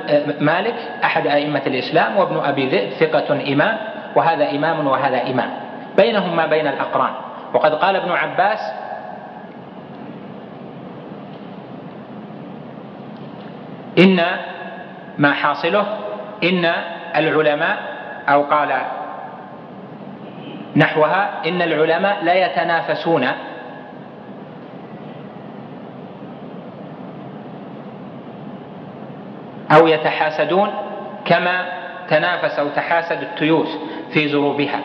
مالك أحد أئمة الإسلام وابن أبي ذئب ثقة إمام وهذا إمام وهذا إمام. بينهم ما بين الأقران. وقد قال ابن عباس إن ما حاصله إن العلماء أو قال نحوها إن العلماء لا يتنافسون أو يتحاسدون كما تنافس أو تحاسد التيوس في زروبها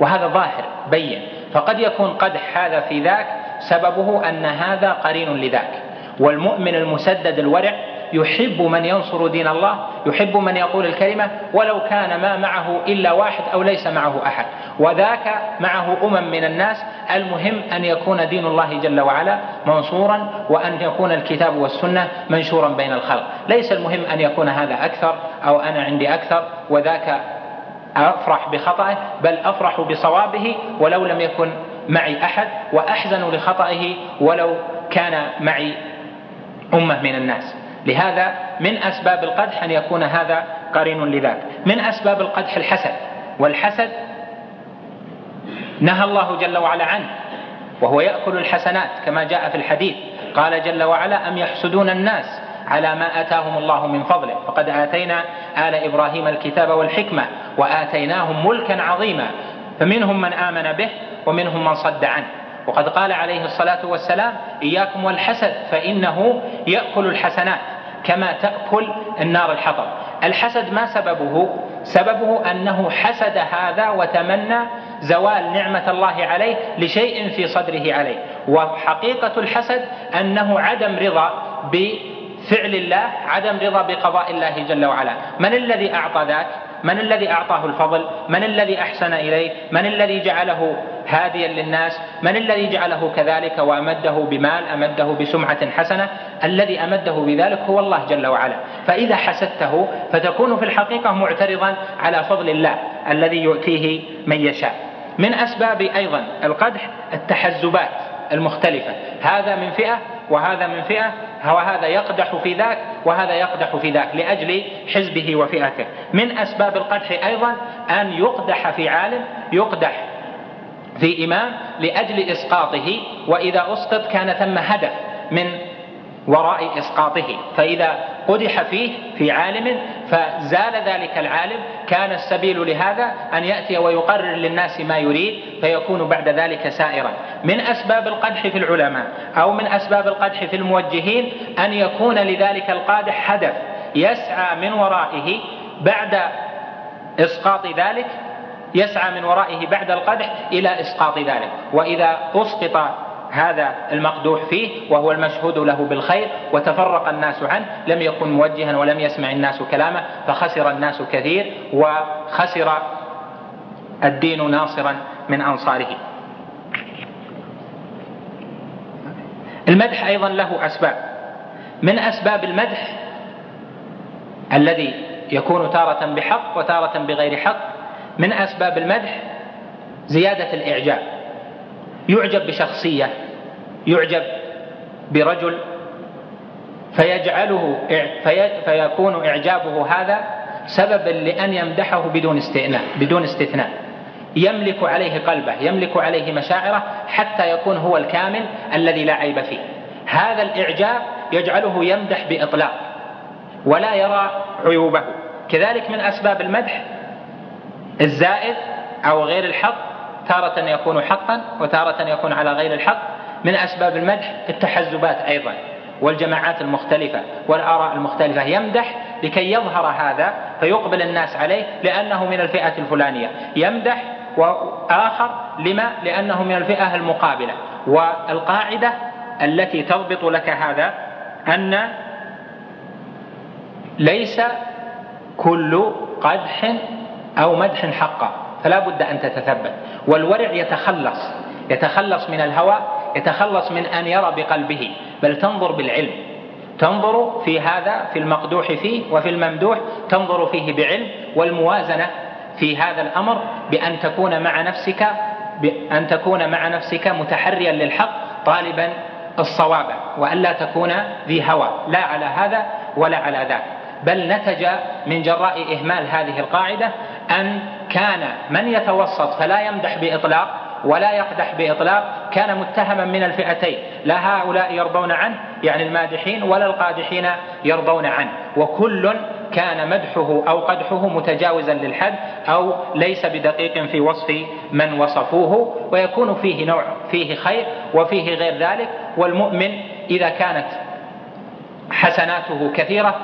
وهذا ظاهر بين. فقد يكون قدح هذا في ذاك سببه أن هذا قرين لذاك. والمؤمن المسدد الورع يحب من ينصر دين الله يحب من يقول الكلمة ولو كان ما معه إلا واحد أو ليس معه أحد. وذاك معه أمم من الناس المهم أن يكون دين الله جل وعلا منصورا وأن يكون الكتاب والسنة منشورا بين الخلق. ليس المهم أن يكون هذا أكثر أو أنا عندي أكثر وذاك أفرح بخطأه بل أفرح بصوابه ولو لم يكن معي أحد وأحزن لخطئه ولو كان معي أمة من الناس. لهذا من أسباب القدح أن يكون هذا قرين لذاك. من أسباب القدح الحسد. والحسد نهى الله جل وعلا عنه وهو يأكل الحسنات كما جاء في الحديث. قال جل وعلا أم يحسدون الناس على ما آتاهم الله من فضله؟ فقد آتينا آل إبراهيم الكتاب والحكمة وآتيناهم ملكا عظيما. فمنهم من آمن به ومنهم من صد عنه. وقد قال عليه الصلاة والسلام إياكم والحسد فإنه يأكل الحسنات. كما تأكل النار الحطب. الحسد ما سببه؟ سببه أنه حسد هذا وتمنى زوال نعمة الله عليه لشيء في صدره عليه. وحقيقة الحسد أنه عدم رضا بفعل الله عدم رضا بقضاء الله جل وعلا. من الذي أعطى ذاك؟ من الذي أعطاه الفضل؟ من الذي أحسن إليه؟ من الذي جعله هاديا للناس؟ من الذي جعله كذلك وأمده بمال أمده بسمعة حسنة؟ الذي أمده بذلك هو الله جل وعلا. فإذا حسدته فتكون في الحقيقة معترضا على فضل الله الذي يؤتيه من يشاء. من أسباب أيضا القدح التحزبات المختلفة. هذا من فئة وهذا من فئة وهذا يقدح في ذاك وهذا يقدح في ذاك لأجل حزبه وفئته. من أسباب القدح أيضا أن يقدح في عالم يقدح في إمام لأجل إسقاطه وإذا أسقط كان ثم هدف من وراء إسقاطه. فإذا قدح فيه في عالم فزال ذلك العالم. كان السبيل لهذا أن يأتي ويقرر للناس ما يريد فيكون بعد ذلك سائرا. من أسباب القدح في العلماء أو من أسباب القدح في الموجهين أن يكون لذلك القادح هدف يسعى من ورائه بعد إسقاط ذلك يسعى من ورائه بعد القدح إلى إسقاط ذلك. وإذا أسقط هذا المقدوح فيه وهو المشهود له بالخير وتفرق الناس عنه لم يكن موجها ولم يسمع الناس كلامه فخسر الناس كثير وخسر الدين ناصرا من أنصاره. المدح أيضا له أسباب. من أسباب المدح الذي يكون تارة بحق وتارة بغير حق من أسباب المدح زيادة الإعجاب يعجب بشخصية يعجب برجل فيجعله في فيكون إعجابه هذا سببا لأن يمدحه بدون استئناء بدون استثناء. يملك عليه قلبه يملك عليه مشاعره حتى يكون هو الكامل الذي لا عيب فيه. هذا الإعجاب يجعله يمدح بإطلاق ولا يرى عيوبه. كذلك من أسباب المدح الزائد أو غير الحق تارة يكون حقا وتارة يكون على غير الحق. من أسباب المدح التحزبات أيضا والجماعات المختلفة والآراء المختلفة. يمدح لكي يظهر هذا فيقبل الناس عليه لأنه من الفئة الفلانية. يمدح وآخر لما؟ لأنه من الفئة المقابلة. والقاعدة التي تضبط لك هذا أن ليس كل قدح أو مدح حقا فلا بد أن تتثبت. والورع يتخلص يتخلص من الهوى يتخلص من أن يرى بقلبه بل تنظر بالعلم. تنظر في هذا في المقدوح فيه وفي الممدوح تنظر فيه بعلم والموازنة في هذا الأمر بأن تكون مع نفسك بأن تكون مع نفسك متحريا للحق طالبا الصواب وألا تكون ذي هوى. لا على هذا ولا على ذاك. بل نتج من جراء إهمال هذه القاعدة أن كان من يتوسط فلا يمدح بإطلاق ولا يقدح بإطلاق كان متهما من الفئتين لا هؤلاء يرضون عنه يعني المادحين ولا القادحين يرضون عنه. وكل كان مدحه أو قدحه متجاوزا للحد أو ليس بدقيق في وصف من وصفوه ويكون فيه نوع فيه خير وفيه غير ذلك. والمؤمن إذا كانت حسناته كثيرة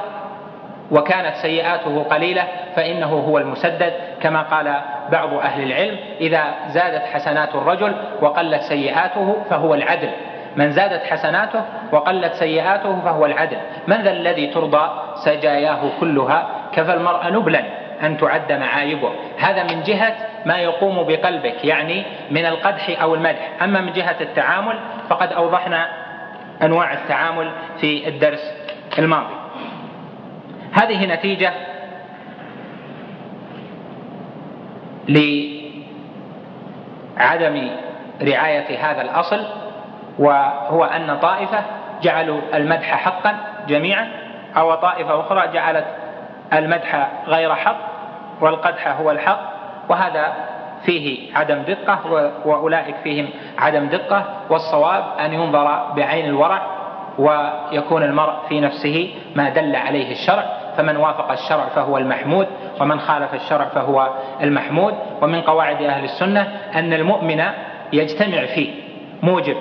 وكانت سيئاته قليلة فإنه هو المسدد كما قال بعض أهل العلم إذا زادت حسنات الرجل وقلت سيئاته فهو العدل. من زادت حسناته وقلت سيئاته فهو العدل. من ذا الذي ترضى سجاياه كلها؟ كفى المرء نبلا أن تعد معايبه. هذا من جهة ما يقوم بقلبك يعني من القدح أو المدح. أما من جهة التعامل فقد أوضحنا أنواع التعامل في الدرس الماضي. هذه نتيجة لعدم رعاية هذا الأصل وهو أن طائفة جعلوا المدح حقا جميعا أو طائفة أخرى جعلت المدح غير حق والقدح هو الحق وهذا فيه عدم دقة وأولئك فيهم عدم دقة والصواب أن ينظر بعين الورع ويكون المرء في نفسه ما دل عليه الشرع. فمن وافق الشرع فهو المحمود ومن خالف الشرع فهو المحمود. ومن قواعد أهل السنة أن المؤمن يجتمع فيه موجب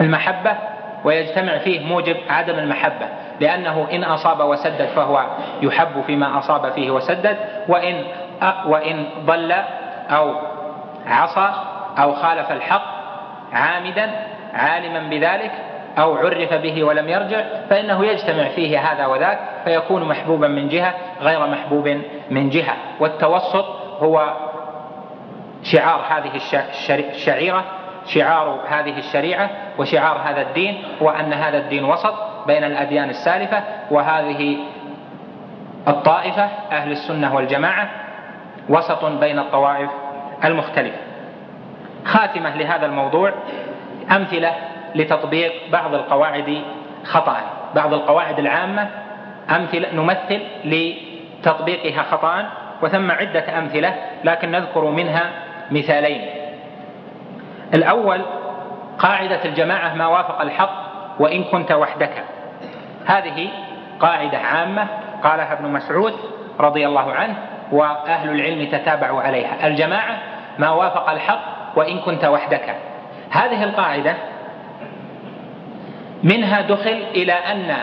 المحبة ويجتمع فيه موجب عدم المحبة لأنه إن أصاب وسدد فهو يحب فيما أصاب فيه وسدد وإن وإن ضل أو عصى أو خالف الحق عامدا عالما بذلك أو عرف به ولم يرجع فإنه يجتمع فيه هذا وذاك فيكون محبوبا من جهة غير محبوب من جهة. والتوسط هو شعار هذه الشعيرة شعار هذه الشريعة وشعار هذا الدين هو أن هذا الدين وسط بين الأديان السالفة وهذه الطائفة أهل السنة والجماعة وسط بين الطوائف المختلفة. خاتمة لهذا الموضوع أمثلة لتطبيق بعض القواعد خطأ. بعض القواعد العامة أمثلة نمثل لتطبيقها خطأ وثم عدة أمثلة لكن نذكر منها مثالين. الأول قاعدة الجماعة ما وافق الحق وإن كنت وحدك. هذه قاعدة عامة قالها ابن مسعود رضي الله عنه وأهل العلم تتابعوا عليها. الجماعة ما وافق الحق وإن كنت وحدك. هذه القاعدة منها دخل إلى أن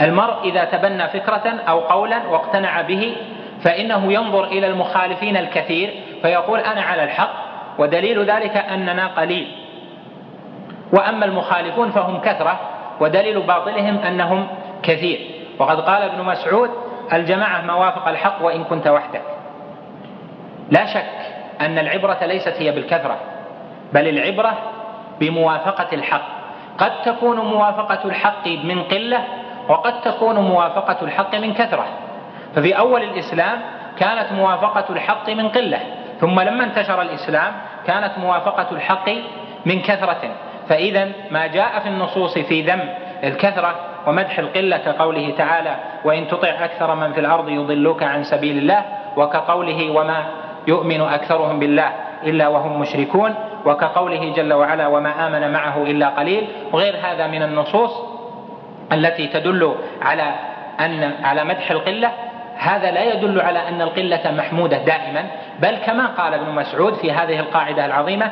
المرء إذا تبنى فكرة أو قولا واقتنع به فإنه ينظر إلى المخالفين الكثير فيقول أنا على الحق ودليل ذلك أننا قليل. وأما المخالفون فهم كثرة ودليل باطلهم أنهم كثير. وقد قال ابن مسعود الجماعة ما وافق الحق وإن كنت وحدك. لا شك أن العبرة ليست هي بالكثرة بل العبرة بموافقة الحق. قد تكون موافقة الحق من قلة وقد تكون موافقة الحق من كثرة. ففي أول الإسلام كانت موافقة الحق من قلة ثم لما انتشر الإسلام كانت موافقة الحق من كثرة. فإذا ما جاء في النصوص في ذم الكثرة ومدح القلة كقوله تعالى وإن تطع أكثر من في الأرض يضلوك عن سبيل الله وكقوله وما يؤمن أكثرهم بالله إلا وهم مشركون وكقوله جل وعلا وما آمن معه إلا قليل وغير هذا من النصوص التي تدل على أن على مدح القلة هذا لا يدل على أن القلة محمودة دائما بل كما قال ابن مسعود في هذه القاعدة العظيمة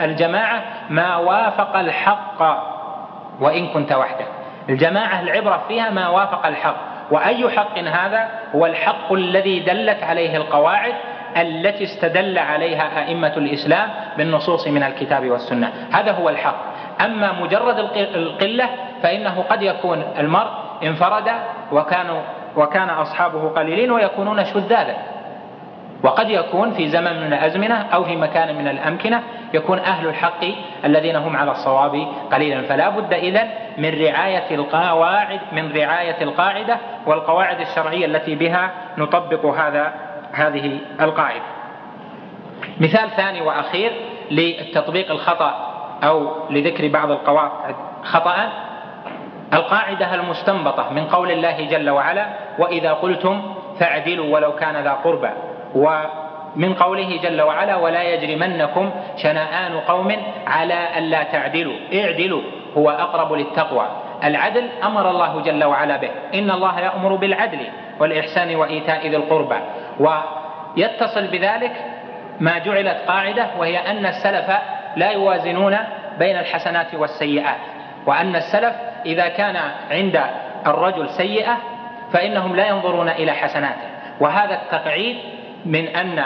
الجماعة ما وافق الحق وإن كنت وحدك. الجماعة العبرة فيها ما وافق الحق وأي حق هذا هو الحق الذي دلت عليه القواعد التي استدل عليها أئمة الإسلام بالنصوص من الكتاب والسنة. هذا هو الحق. أما مجرد القلة فإنه قد يكون المرء انفرد وكانوا وكان أصحابه قليلين ويكونون شذاذا. وقد يكون في زمن من الأزمنة أو في مكان من الأمكنة يكون أهل الحق الذين هم على الصواب قليلا. فلا بد إذن من رعاية القواعد من رعاية القاعدة والقواعد الشرعية التي بها نطبق هذا هذه القاعدة. مثال ثاني وأخير للتطبيق الخطأ أو لذكر بعض القواعد. خطأ القاعدة المستنبطة من قول الله جل وعلا وإذا قلتم فاعدلوا ولو كان ذا قربى ومن قوله جل وعلا ولا يجرمنكم شنآن قوم على ألا تعدلوا اعدلوا هو أقرب للتقوى. العدل أمر الله جل وعلا به. إن الله يأمر بالعدل والإحسان وإيتاء ذي القربى. ويتصل بذلك ما جعلت قاعدة وهي أن السلف لا يوازنون بين الحسنات والسيئات وأن السلف إذا كان عند الرجل سيئة فإنهم لا ينظرون إلى حسناته. وهذا التقعيد من أن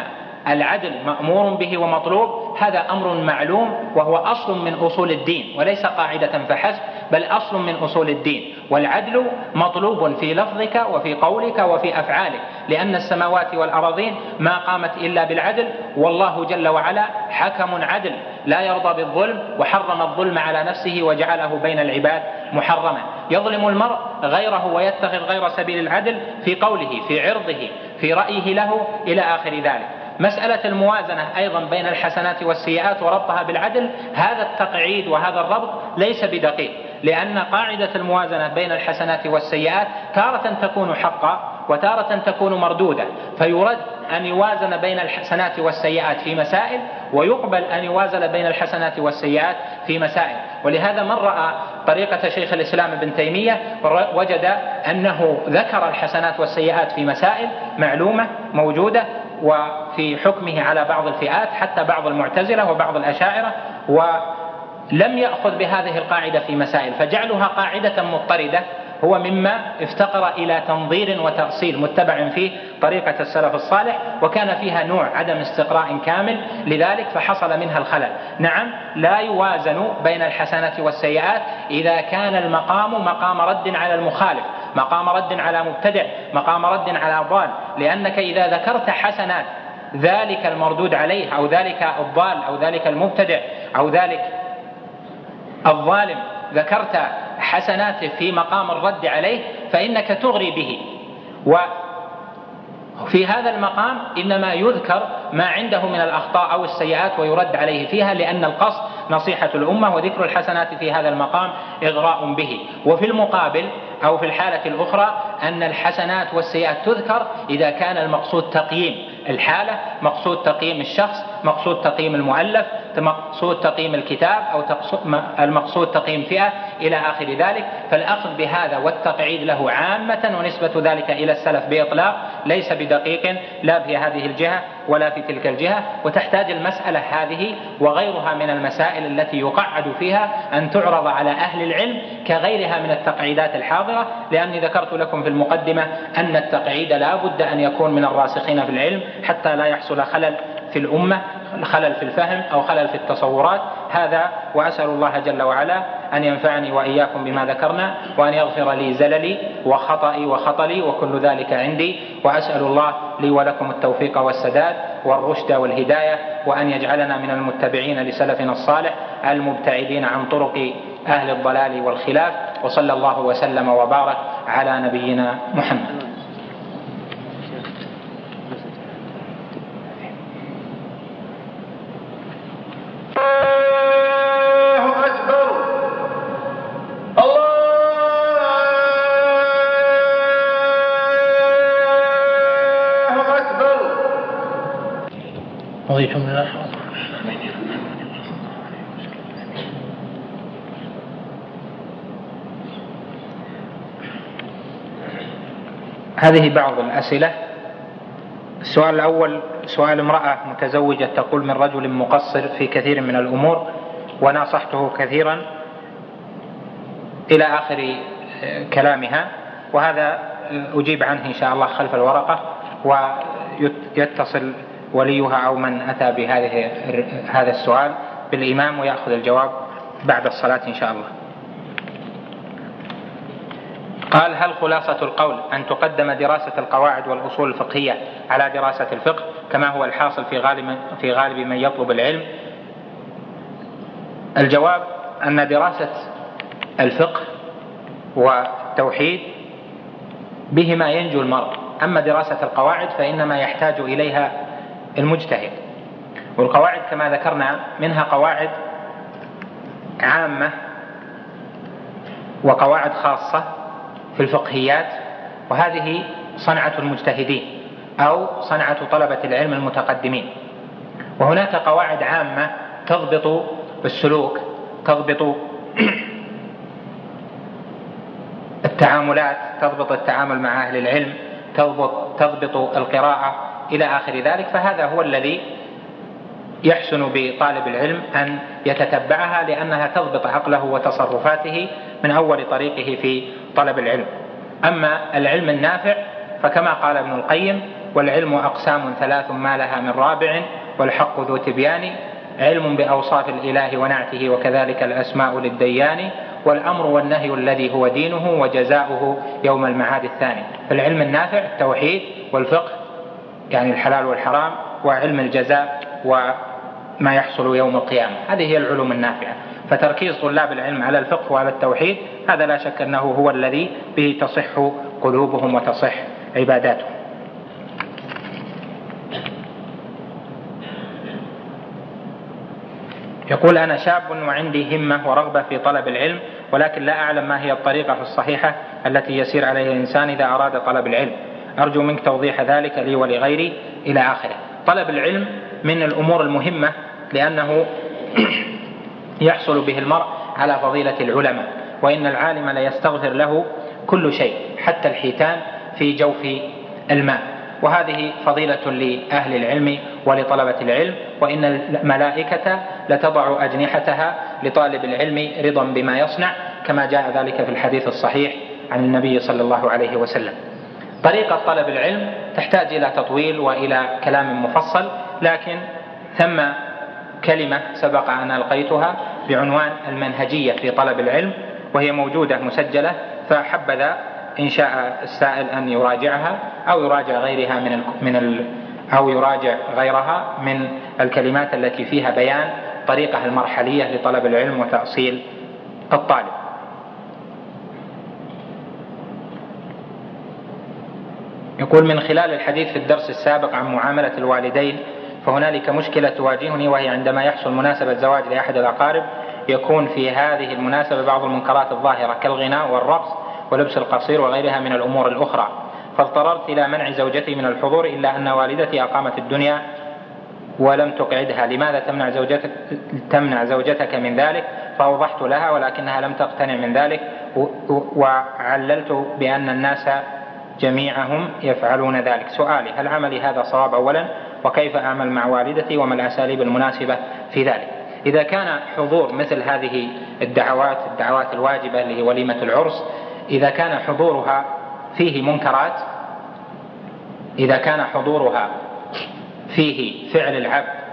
العدل مأمور به ومطلوب هذا أمر معلوم وهو أصل من أصول الدين وليس قاعدة فحسب. بل أصل من أصول الدين والعدل مطلوب في لفظك وفي قولك وفي أفعالك لأن السماوات والأراضين ما قامت إلا بالعدل والله جل وعلا حكم عدل لا يرضى بالظلم وحرم الظلم على نفسه وجعله بين العباد محرما. يظلم المرء غيره ويتخذ غير سبيل العدل في قوله في عرضه في رأيه له إلى آخر ذلك. مسألة الموازنة أيضا بين الحسنات والسيئات وربطها بالعدل هذا التقعيد وهذا الربط ليس بدقيق. لأن قاعدة الموازنة بين الحسنات والسيئات تارة تكون حقا وتارة تكون مردودة فيرد أن يوازن بين الحسنات والسيئات في مسائل ويقبل أن يوازن بين الحسنات والسيئات في مسائل. ولهذا من رأى طريقة شيخ الإسلام ابن تيمية وجد أنه ذكر الحسنات والسيئات في مسائل معلومة موجودة وفي حكمه على بعض الفئات حتى بعض المعتزلة وبعض الأشاعرة ولم يأخذ بهذه القاعدة في مسائل فجعلها قاعدة مضطردة هو مما افتقر إلى تنظير وتأصيل متبع فيه طريقة السلف الصالح وكان فيها نوع عدم استقراء كامل لذلك فحصل منها الخلل. نعم لا يوازن بين الحسنات والسيئات إذا كان المقام مقام رد على المخالف مقام رد على مبتدع مقام رد على ضال لأنك إذا ذكرت حسنات ذلك المردود عليه أو ذلك الضال أو ذلك المبتدع أو ذلك الظالم ذكرت حسناته في مقام الرد عليه فإنك تغري به. وفي هذا المقام إنما يذكر ما عنده من الأخطاء أو السيئات ويرد عليه فيها لأن القصد نصيحة الأمة وذكر الحسنات في هذا المقام إغراء به. وفي المقابل أو في الحالة الأخرى أن الحسنات والسيئات تذكر إذا كان المقصود تقييم الحالة مقصود تقييم الشخص مقصود تقييم المؤلف مقصود تقييم الكتاب أو المقصود تقييم فئة إلى آخر ذلك فالأخذ بهذا والتقعيد له عامة ونسبة ذلك إلى السلف بإطلاق ليس بدقيق لا في هذه الجهة ولا في تلك الجهة وتحتاج المسألة هذه وغيرها من المسائل التي يقعد فيها أن تعرض على أهل العلم كغيرها من التقعيدات الحاضرة لأني ذكرت لكم في المقدمة أن التقعيد لا بد أن يكون من الراسخين في العلم حتى لا يحصل خلل في الأمة خلل في الفهم أو خلل في التصورات. هذا وأسأل الله جل وعلا أن ينفعني وإياكم بما ذكرنا وأن يغفر لي زللي وخطئي وخطلي وكل ذلك عندي. وأسأل الله لي ولكم التوفيق والسداد والرشد والهداية وأن يجعلنا من المتبعين لسلفنا الصالح المبتعدين عن طرق أهل الضلال والخلاف. وصلى الله وسلم وبارك على نبينا محمد. هذه بعض الأسئلة. السؤال الأول سؤال امرأة متزوجة تقول من رجل مقصر في كثير من الأمور وناصحته كثيرا إلى آخر كلامها وهذا أجيب عنه إن شاء الله خلف الورقة ويتصل وليها أو من أتى بهذه هذا السؤال بالإمام ويأخذ الجواب بعد الصلاة إن شاء الله. قال هل خلاصة القول أن تقدم دراسة القواعد والأصول الفقهية على دراسة الفقه كما هو الحاصل في غالب في غالب من يطلب العلم؟ الجواب أن دراسة الفقه والتوحيد بهما ينجو المرء، أما دراسة القواعد فإنما يحتاج إليها المجتهد والقواعد كما ذكرنا منها قواعد عامة وقواعد خاصة في الفقهيات وهذه صنعة المجتهدين أو صنعة طلبة العلم المتقدمين. وهناك قواعد عامة تضبط السلوك تضبط التعاملات تضبط التعامل مع أهل العلم تضبط تضبط القراءة إلى آخر ذلك فهذا هو الذي يحسن بطالب العلم أن يتتبعها لأنها تضبط عقله وتصرفاته من أول طريقه في طلب العلم. أما العلم النافع فكما قال ابن القيم والعلم أقسام ثلاث ما لها من رابع والحق ذو تبيان علم بأوصاف الإله ونعته وكذلك الأسماء للديان والأمر والنهي الذي هو دينه وجزاؤه يوم المعاد الثاني. فالعلم النافع التوحيد والفقه يعني الحلال والحرام وعلم الجزاء وما يحصل يوم القيامة. هذه هي العلوم النافعة. فتركيز طلاب العلم على الفقه وعلى التوحيد هذا لا شك أنه هو الذي به تصح قلوبهم وتصح عباداتهم. يقول أنا شاب وعندي همة ورغبة في طلب العلم ولكن لا أعلم ما هي الطريقة الصحيحة التي يسير عليها الإنسان إذا أراد طلب العلم. أرجو منك توضيح ذلك لي ولغيري إلى آخره. طلب العلم من الأمور المهمة لأنه يحصل به المرء على فضيلة العلماء وإن العالم ليستغفر له كل شيء حتى الحيتان في جوف الماء. وهذه فضيلة لأهل العلم ولطلبة العلم وإن الملائكة لتضع أجنحتها لطالب العلم رضا بما يصنع كما جاء ذلك في الحديث الصحيح عن النبي صلى الله عليه وسلم. طريقة طلب العلم تحتاج إلى تطويل وإلى كلام مفصل لكن ثم كلمة سبق أن ألقيتها بعنوان المنهجية في طلب العلم وهي موجودة مسجلة فحبذا إن شاء السائل أن يراجعها أو يراجع غيرها من من أو يراجع غيرها من الكلمات التي فيها بيان طريقة المرحلية لطلب العلم وتأصيل الطالب. يقول من خلال الحديث في الدرس السابق عن معاملة الوالدين فهنالك مشكلة تواجهني وهي عندما يحصل مناسبة زواج لأحد الأقارب يكون في هذه المناسبة بعض المنكرات الظاهرة كالغناء والرقص ولبس القصير وغيرها من الأمور الأخرى. فاضطررت إلى منع زوجتي من الحضور إلا أن والدتي أقامت الدنيا ولم تقعدها. لماذا تمنع زوجتك تمنع زوجتك من ذلك؟ فأوضحت لها ولكنها لم تقتنع من ذلك وعللت بأن الناس جميعهم يفعلون ذلك. سؤالي هل عملي هذا صواب أولا؟ وكيف أعمل مع والدتي؟ وما الأساليب المناسبة في ذلك؟ إذا كان حضور مثل هذه الدعوات الدعوات الواجبة اللي هي وليمة العرس إذا كان حضورها فيه منكرات إذا كان حضورها فيه فعل العبد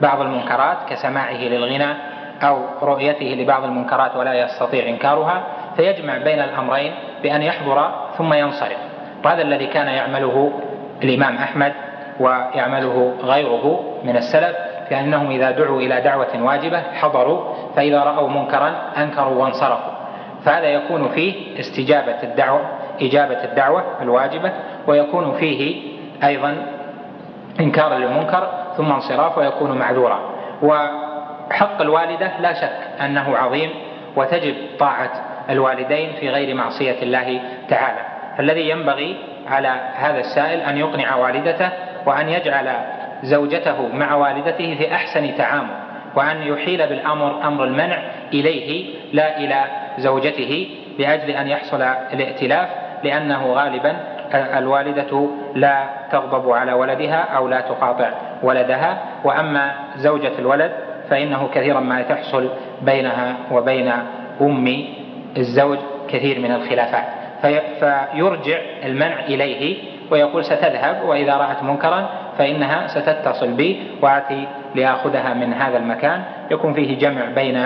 بعض المنكرات كسماعه للغنى أو رؤيته لبعض المنكرات ولا يستطيع إنكارها فيجمع بين الأمرين بأن يحضر ثم ينصرف. وهذا الذي كان يعمله الإمام أحمد ويعمله غيره من السلف كأنهم إذا دعوا إلى دعوة واجبة حضروا فإذا رأوا منكرا أنكروا وانصرفوا. فهذا يكون فيه استجابة الدعوة إجابة الدعوة الواجبة ويكون فيه أيضا إنكارا للمنكر ثم انصراف ويكون معذورا. وحق الوالدة لا شك أنه عظيم وتجب طاعة الوالدين في غير معصية الله تعالى. فالذي ينبغي على هذا السائل أن يقنع والدته وأن يجعل زوجته مع والدته في أحسن تعامل وأن يحيل بالأمر أمر المنع إليه لا إلى زوجته لأجل أن يحصل الائتلاف لأنه غالبا الوالدة لا تغضب على ولدها أو لا تقاطع ولدها وأما زوجة الولد فإنه كثيرا ما تحصل بينها وبين أم الزوج كثير من الخلافات. فيرجع المنع إليه ويقول ستذهب وإذا رأت منكرا فإنها ستتصل بي وآتي لآخذها من هذا المكان. يكون فيه جمع بين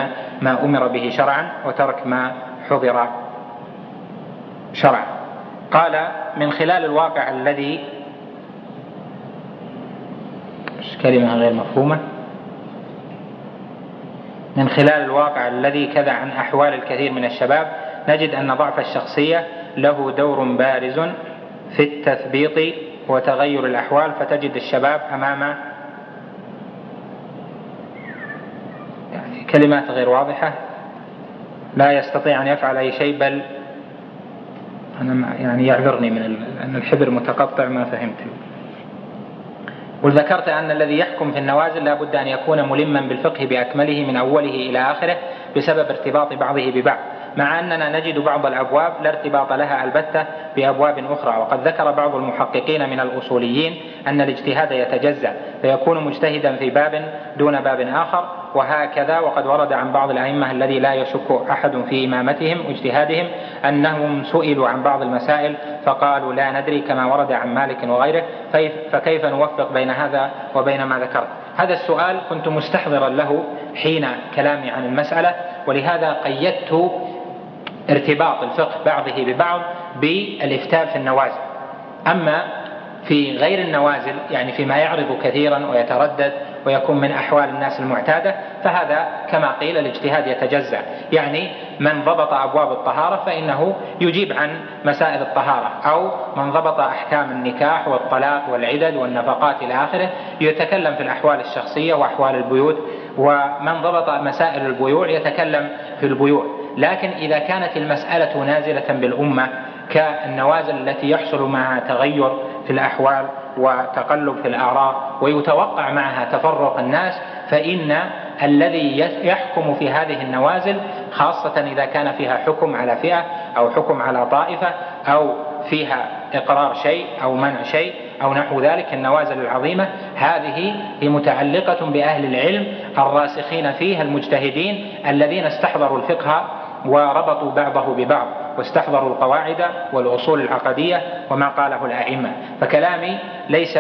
ما أمر به شرعا وترك ما حضر شرعا. قال من خلال الواقع الذي كلمة غير مفهومة. من خلال الواقع الذي كذا عن أحوال الكثير من الشباب نجد أن ضعف الشخصية له دور بارز في التثبيط وتغير الأحوال فتجد الشباب أمام يعني كلمات غير واضحة لا يستطيع أن يفعل أي شيء بل أنا يعني يعذرني من أن الحبر متقطع ما فهمت. وذكرت أن الذي يحكم في النوازل لا بد أن يكون ملما بالفقه بأكمله من أوله إلى آخره بسبب ارتباط بعضه ببعض مع أننا نجد بعض الأبواب لا ارتباط لها البتة بأبواب أخرى وقد ذكر بعض المحققين من الأصوليين أن الاجتهاد يتجزأ فيكون مجتهدا في باب دون باب آخر وهكذا وقد ورد عن بعض الأئمة الذي لا يشك أحد في إمامتهم واجتهادهم أنهم سئلوا عن بعض المسائل فقالوا لا ندري كما ورد عن مالك وغيره فكيف نوفق بين هذا وبين ما ذكرت؟ هذا السؤال كنت مستحضرا له حين كلامي عن المسألة ولهذا قيدت ارتباط الفقه بعضه ببعض بالإفتاء في النوازل. أما في غير النوازل يعني فيما يعرض كثيرا ويتردد ويكون من أحوال الناس المعتادة فهذا كما قيل الاجتهاد يتجزأ. يعني من ضبط أبواب الطهارة فإنه يجيب عن مسائل الطهارة أو من ضبط أحكام النكاح والطلاق والعدد والنفقات إلى آخره يتكلم في الأحوال الشخصية وأحوال البيوت ومن ضبط مسائل البيوع يتكلم في البيوع. لكن إذا كانت المسألة نازلة بالأمة كالنوازل التي يحصل معها تغير في الأحوال وتقلب في الآراء ويتوقع معها تفرق الناس فإن الذي يحكم في هذه النوازل خاصة إذا كان فيها حكم على فئة أو حكم على طائفة أو فيها إقرار شيء أو منع شيء أو نحو ذلك النوازل العظيمة هذه هي متعلقة بأهل العلم الراسخين فيها المجتهدين الذين استحضروا الفقه وربطوا بعضه ببعض واستحضروا القواعد والأصول العقدية وما قاله الأئمة. فكلامي ليس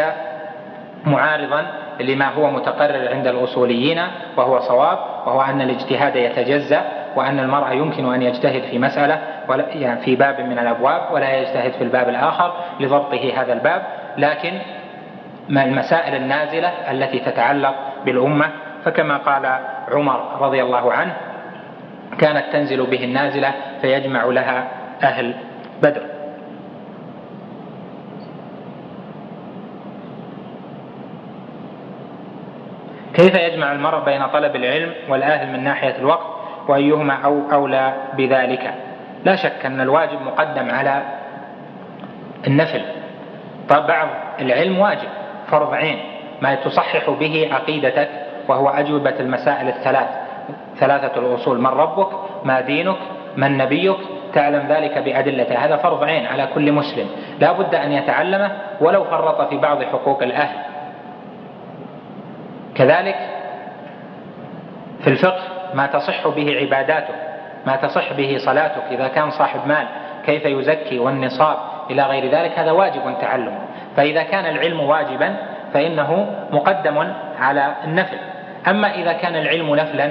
معارضا لما هو متقرر عند الأصوليين وهو صواب وهو أن الاجتهاد يتجزأ وأن المرء يمكن أن يجتهد في مسألة يعني في باب من الأبواب ولا يجتهد في الباب الآخر لضبطه هذا الباب. لكن المسائل النازلة التي تتعلق بالأمة فكما قال عمر رضي الله عنه كانت تنزل به النازلة فيجمع لها أهل بدر. كيف يجمع المرء بين طلب العلم والأهل من ناحية الوقت؟ وأيهما أو أولى بذلك؟ لا شك أن الواجب مقدم على النفل. طب بعض العلم واجب فرض عين ما تصحح به عقيدتك وهو أجوبة المسائل الثلاث. ثلاثة الأصول من ربك ما دينك من نبيك تعلم ذلك بأدلته. هذا فرض عين على كل مسلم. لا بد أن يتعلمه ولو فرط في بعض حقوق الأهل. كذلك في الفقه ما تصح به عباداتك ما تصح به صلاتك إذا كان صاحب مال كيف يزكي والنصاب إلى غير ذلك هذا واجب تعلمه. فإذا كان العلم واجبا فإنه مقدم على النفل. أما إذا كان العلم نفلا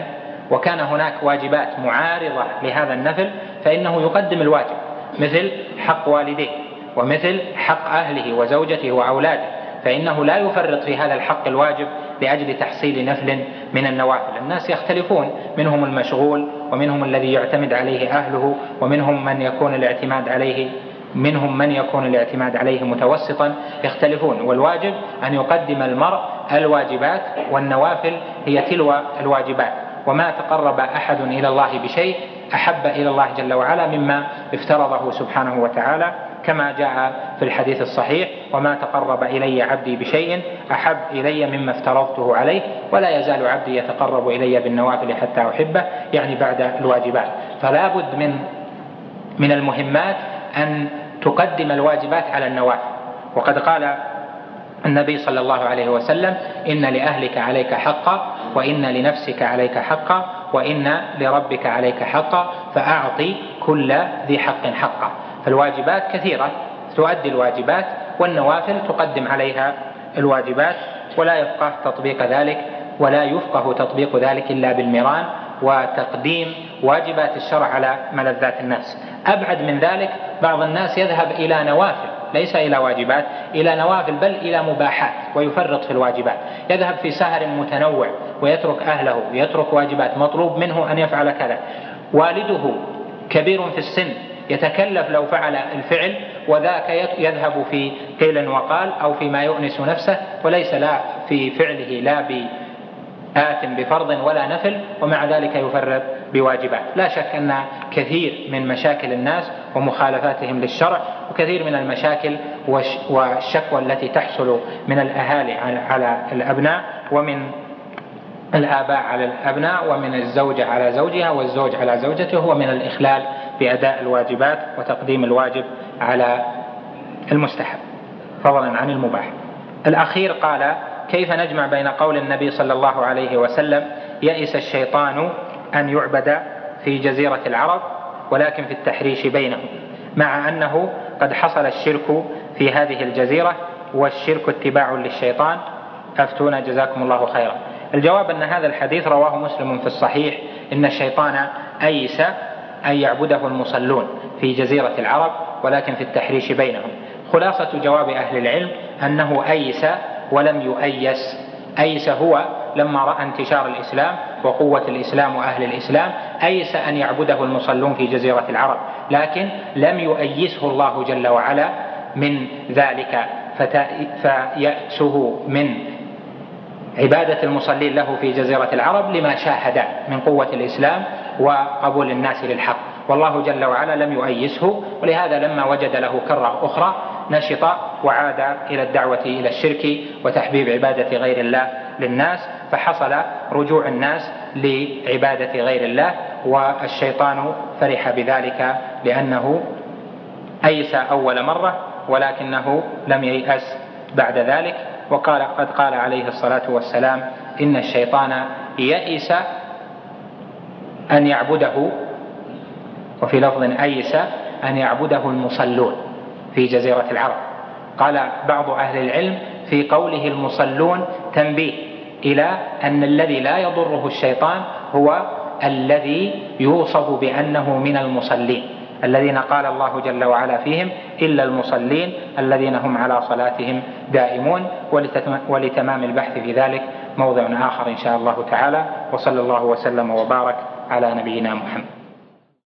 وكان هناك واجبات معارضة لهذا النفل فإنه يقدم الواجب مثل حق والديه ومثل حق أهله وزوجته وأولاده فإنه لا يفرط في هذا الحق الواجب لأجل تحصيل نفل من النوافل. الناس يختلفون منهم المشغول ومنهم الذي يعتمد عليه أهله ومنهم من يكون الاعتماد عليه منهم من يكون الاعتماد عليه متوسطا يختلفون. والواجب أن يقدم المرء الواجبات والنوافل هي تلو الواجبات. وما تقرب أحد إلى الله بشيء أحب إلى الله جل وعلا مما افترضه سبحانه وتعالى كما جاء في الحديث الصحيح وما تقرب إلي عبدي بشيء أحب إلي مما افترضته عليه ولا يزال عبدي يتقرب إلي بالنوافل حتى أحبه يعني بعد الواجبات. فلا بد من من المهمات أن تقدم الواجبات على النوافل. وقد قال النبي صلى الله عليه وسلم إن لأهلك عليك حقا وإن لنفسك عليك حقا وإن لربك عليك حقا فأعطي كل ذي حق حقا فالواجبات كثيرة تؤدي الواجبات والنوافل تقدم عليها الواجبات ولا يفقه تطبيق ذلك ولا يفقه تطبيق ذلك إلا بالمران وتقديم واجبات الشرع على ملذات الناس أبعد من ذلك بعض الناس يذهب إلى نوافل ليس إلى واجبات إلى نوافل بل إلى مباحات ويفرط في الواجبات. يذهب في سهر متنوع ويترك أهله ويترك واجبات مطلوب منه أن يفعل كذا. والده كبير في السن يتكلف لو فعل الفعل وذاك يذهب في قيل وقال أو فيما يؤنس نفسه وليس لا في فعله لا آت بفرض ولا نفل ومع ذلك يفرط بواجبات. لا شك أن كثير من مشاكل الناس ومخالفاتهم للشرع وكثير من المشاكل والشكوى التي تحصل من الأهالي على الأبناء ومن الآباء على الأبناء ومن الزوجة على زوجها والزوج على زوجته هو من الإخلال بأداء الواجبات وتقديم الواجب على المستحب. فضلا عن المباح. الأخير قال كيف نجمع بين قول النبي صلى الله عليه وسلم يئس الشيطان أن يعبد في جزيرة العرب ولكن في التحريش بينهم مع أنه قد حصل الشرك في هذه الجزيرة والشرك اتباع للشيطان. أفتونا جزاكم الله خيرا. الجواب أن هذا الحديث رواه مسلم في الصحيح إن الشيطان أيس أن يعبده المصلون في جزيرة العرب ولكن في التحريش بينهم. خلاصة جواب أهل العلم أنه أيس ولم يؤيس. أيس هو لما رأى انتشار الإسلام وقوة الإسلام وأهل الإسلام أيس أن يعبده المصلون في جزيرة العرب. لكن لم يؤيسه الله جل وعلا من ذلك فيأسه من عبادة المصلين له في جزيرة العرب لما شاهد من قوة الإسلام وقبول الناس للحق. والله جل وعلا لم يؤيسه ولهذا لما وجد له كرة أخرى نشط وعاد إلى الدعوة إلى الشرك وتحبيب عبادة غير الله للناس. فحصل رجوع الناس لعبادة غير الله والشيطان فرح بذلك لأنه أيس أول مرة ولكنه لم ييأس بعد ذلك. وقال قد قال عليه الصلاة والسلام إن الشيطان يئس أن يعبده وفي لفظ أيس أن يعبده المصلون في جزيرة العرب. قال بعض أهل العلم في قوله المصلون تنبيه إلى أن الذي لا يضره الشيطان هو الذي يوصف بأنه من المصلين الذين قال الله جل وعلا فيهم إلا المصلين الذين هم على صلاتهم دائمون ولتمام البحث في ذلك موضع آخر إن شاء الله تعالى وصلى الله وسلم وبارك على نبينا محمد.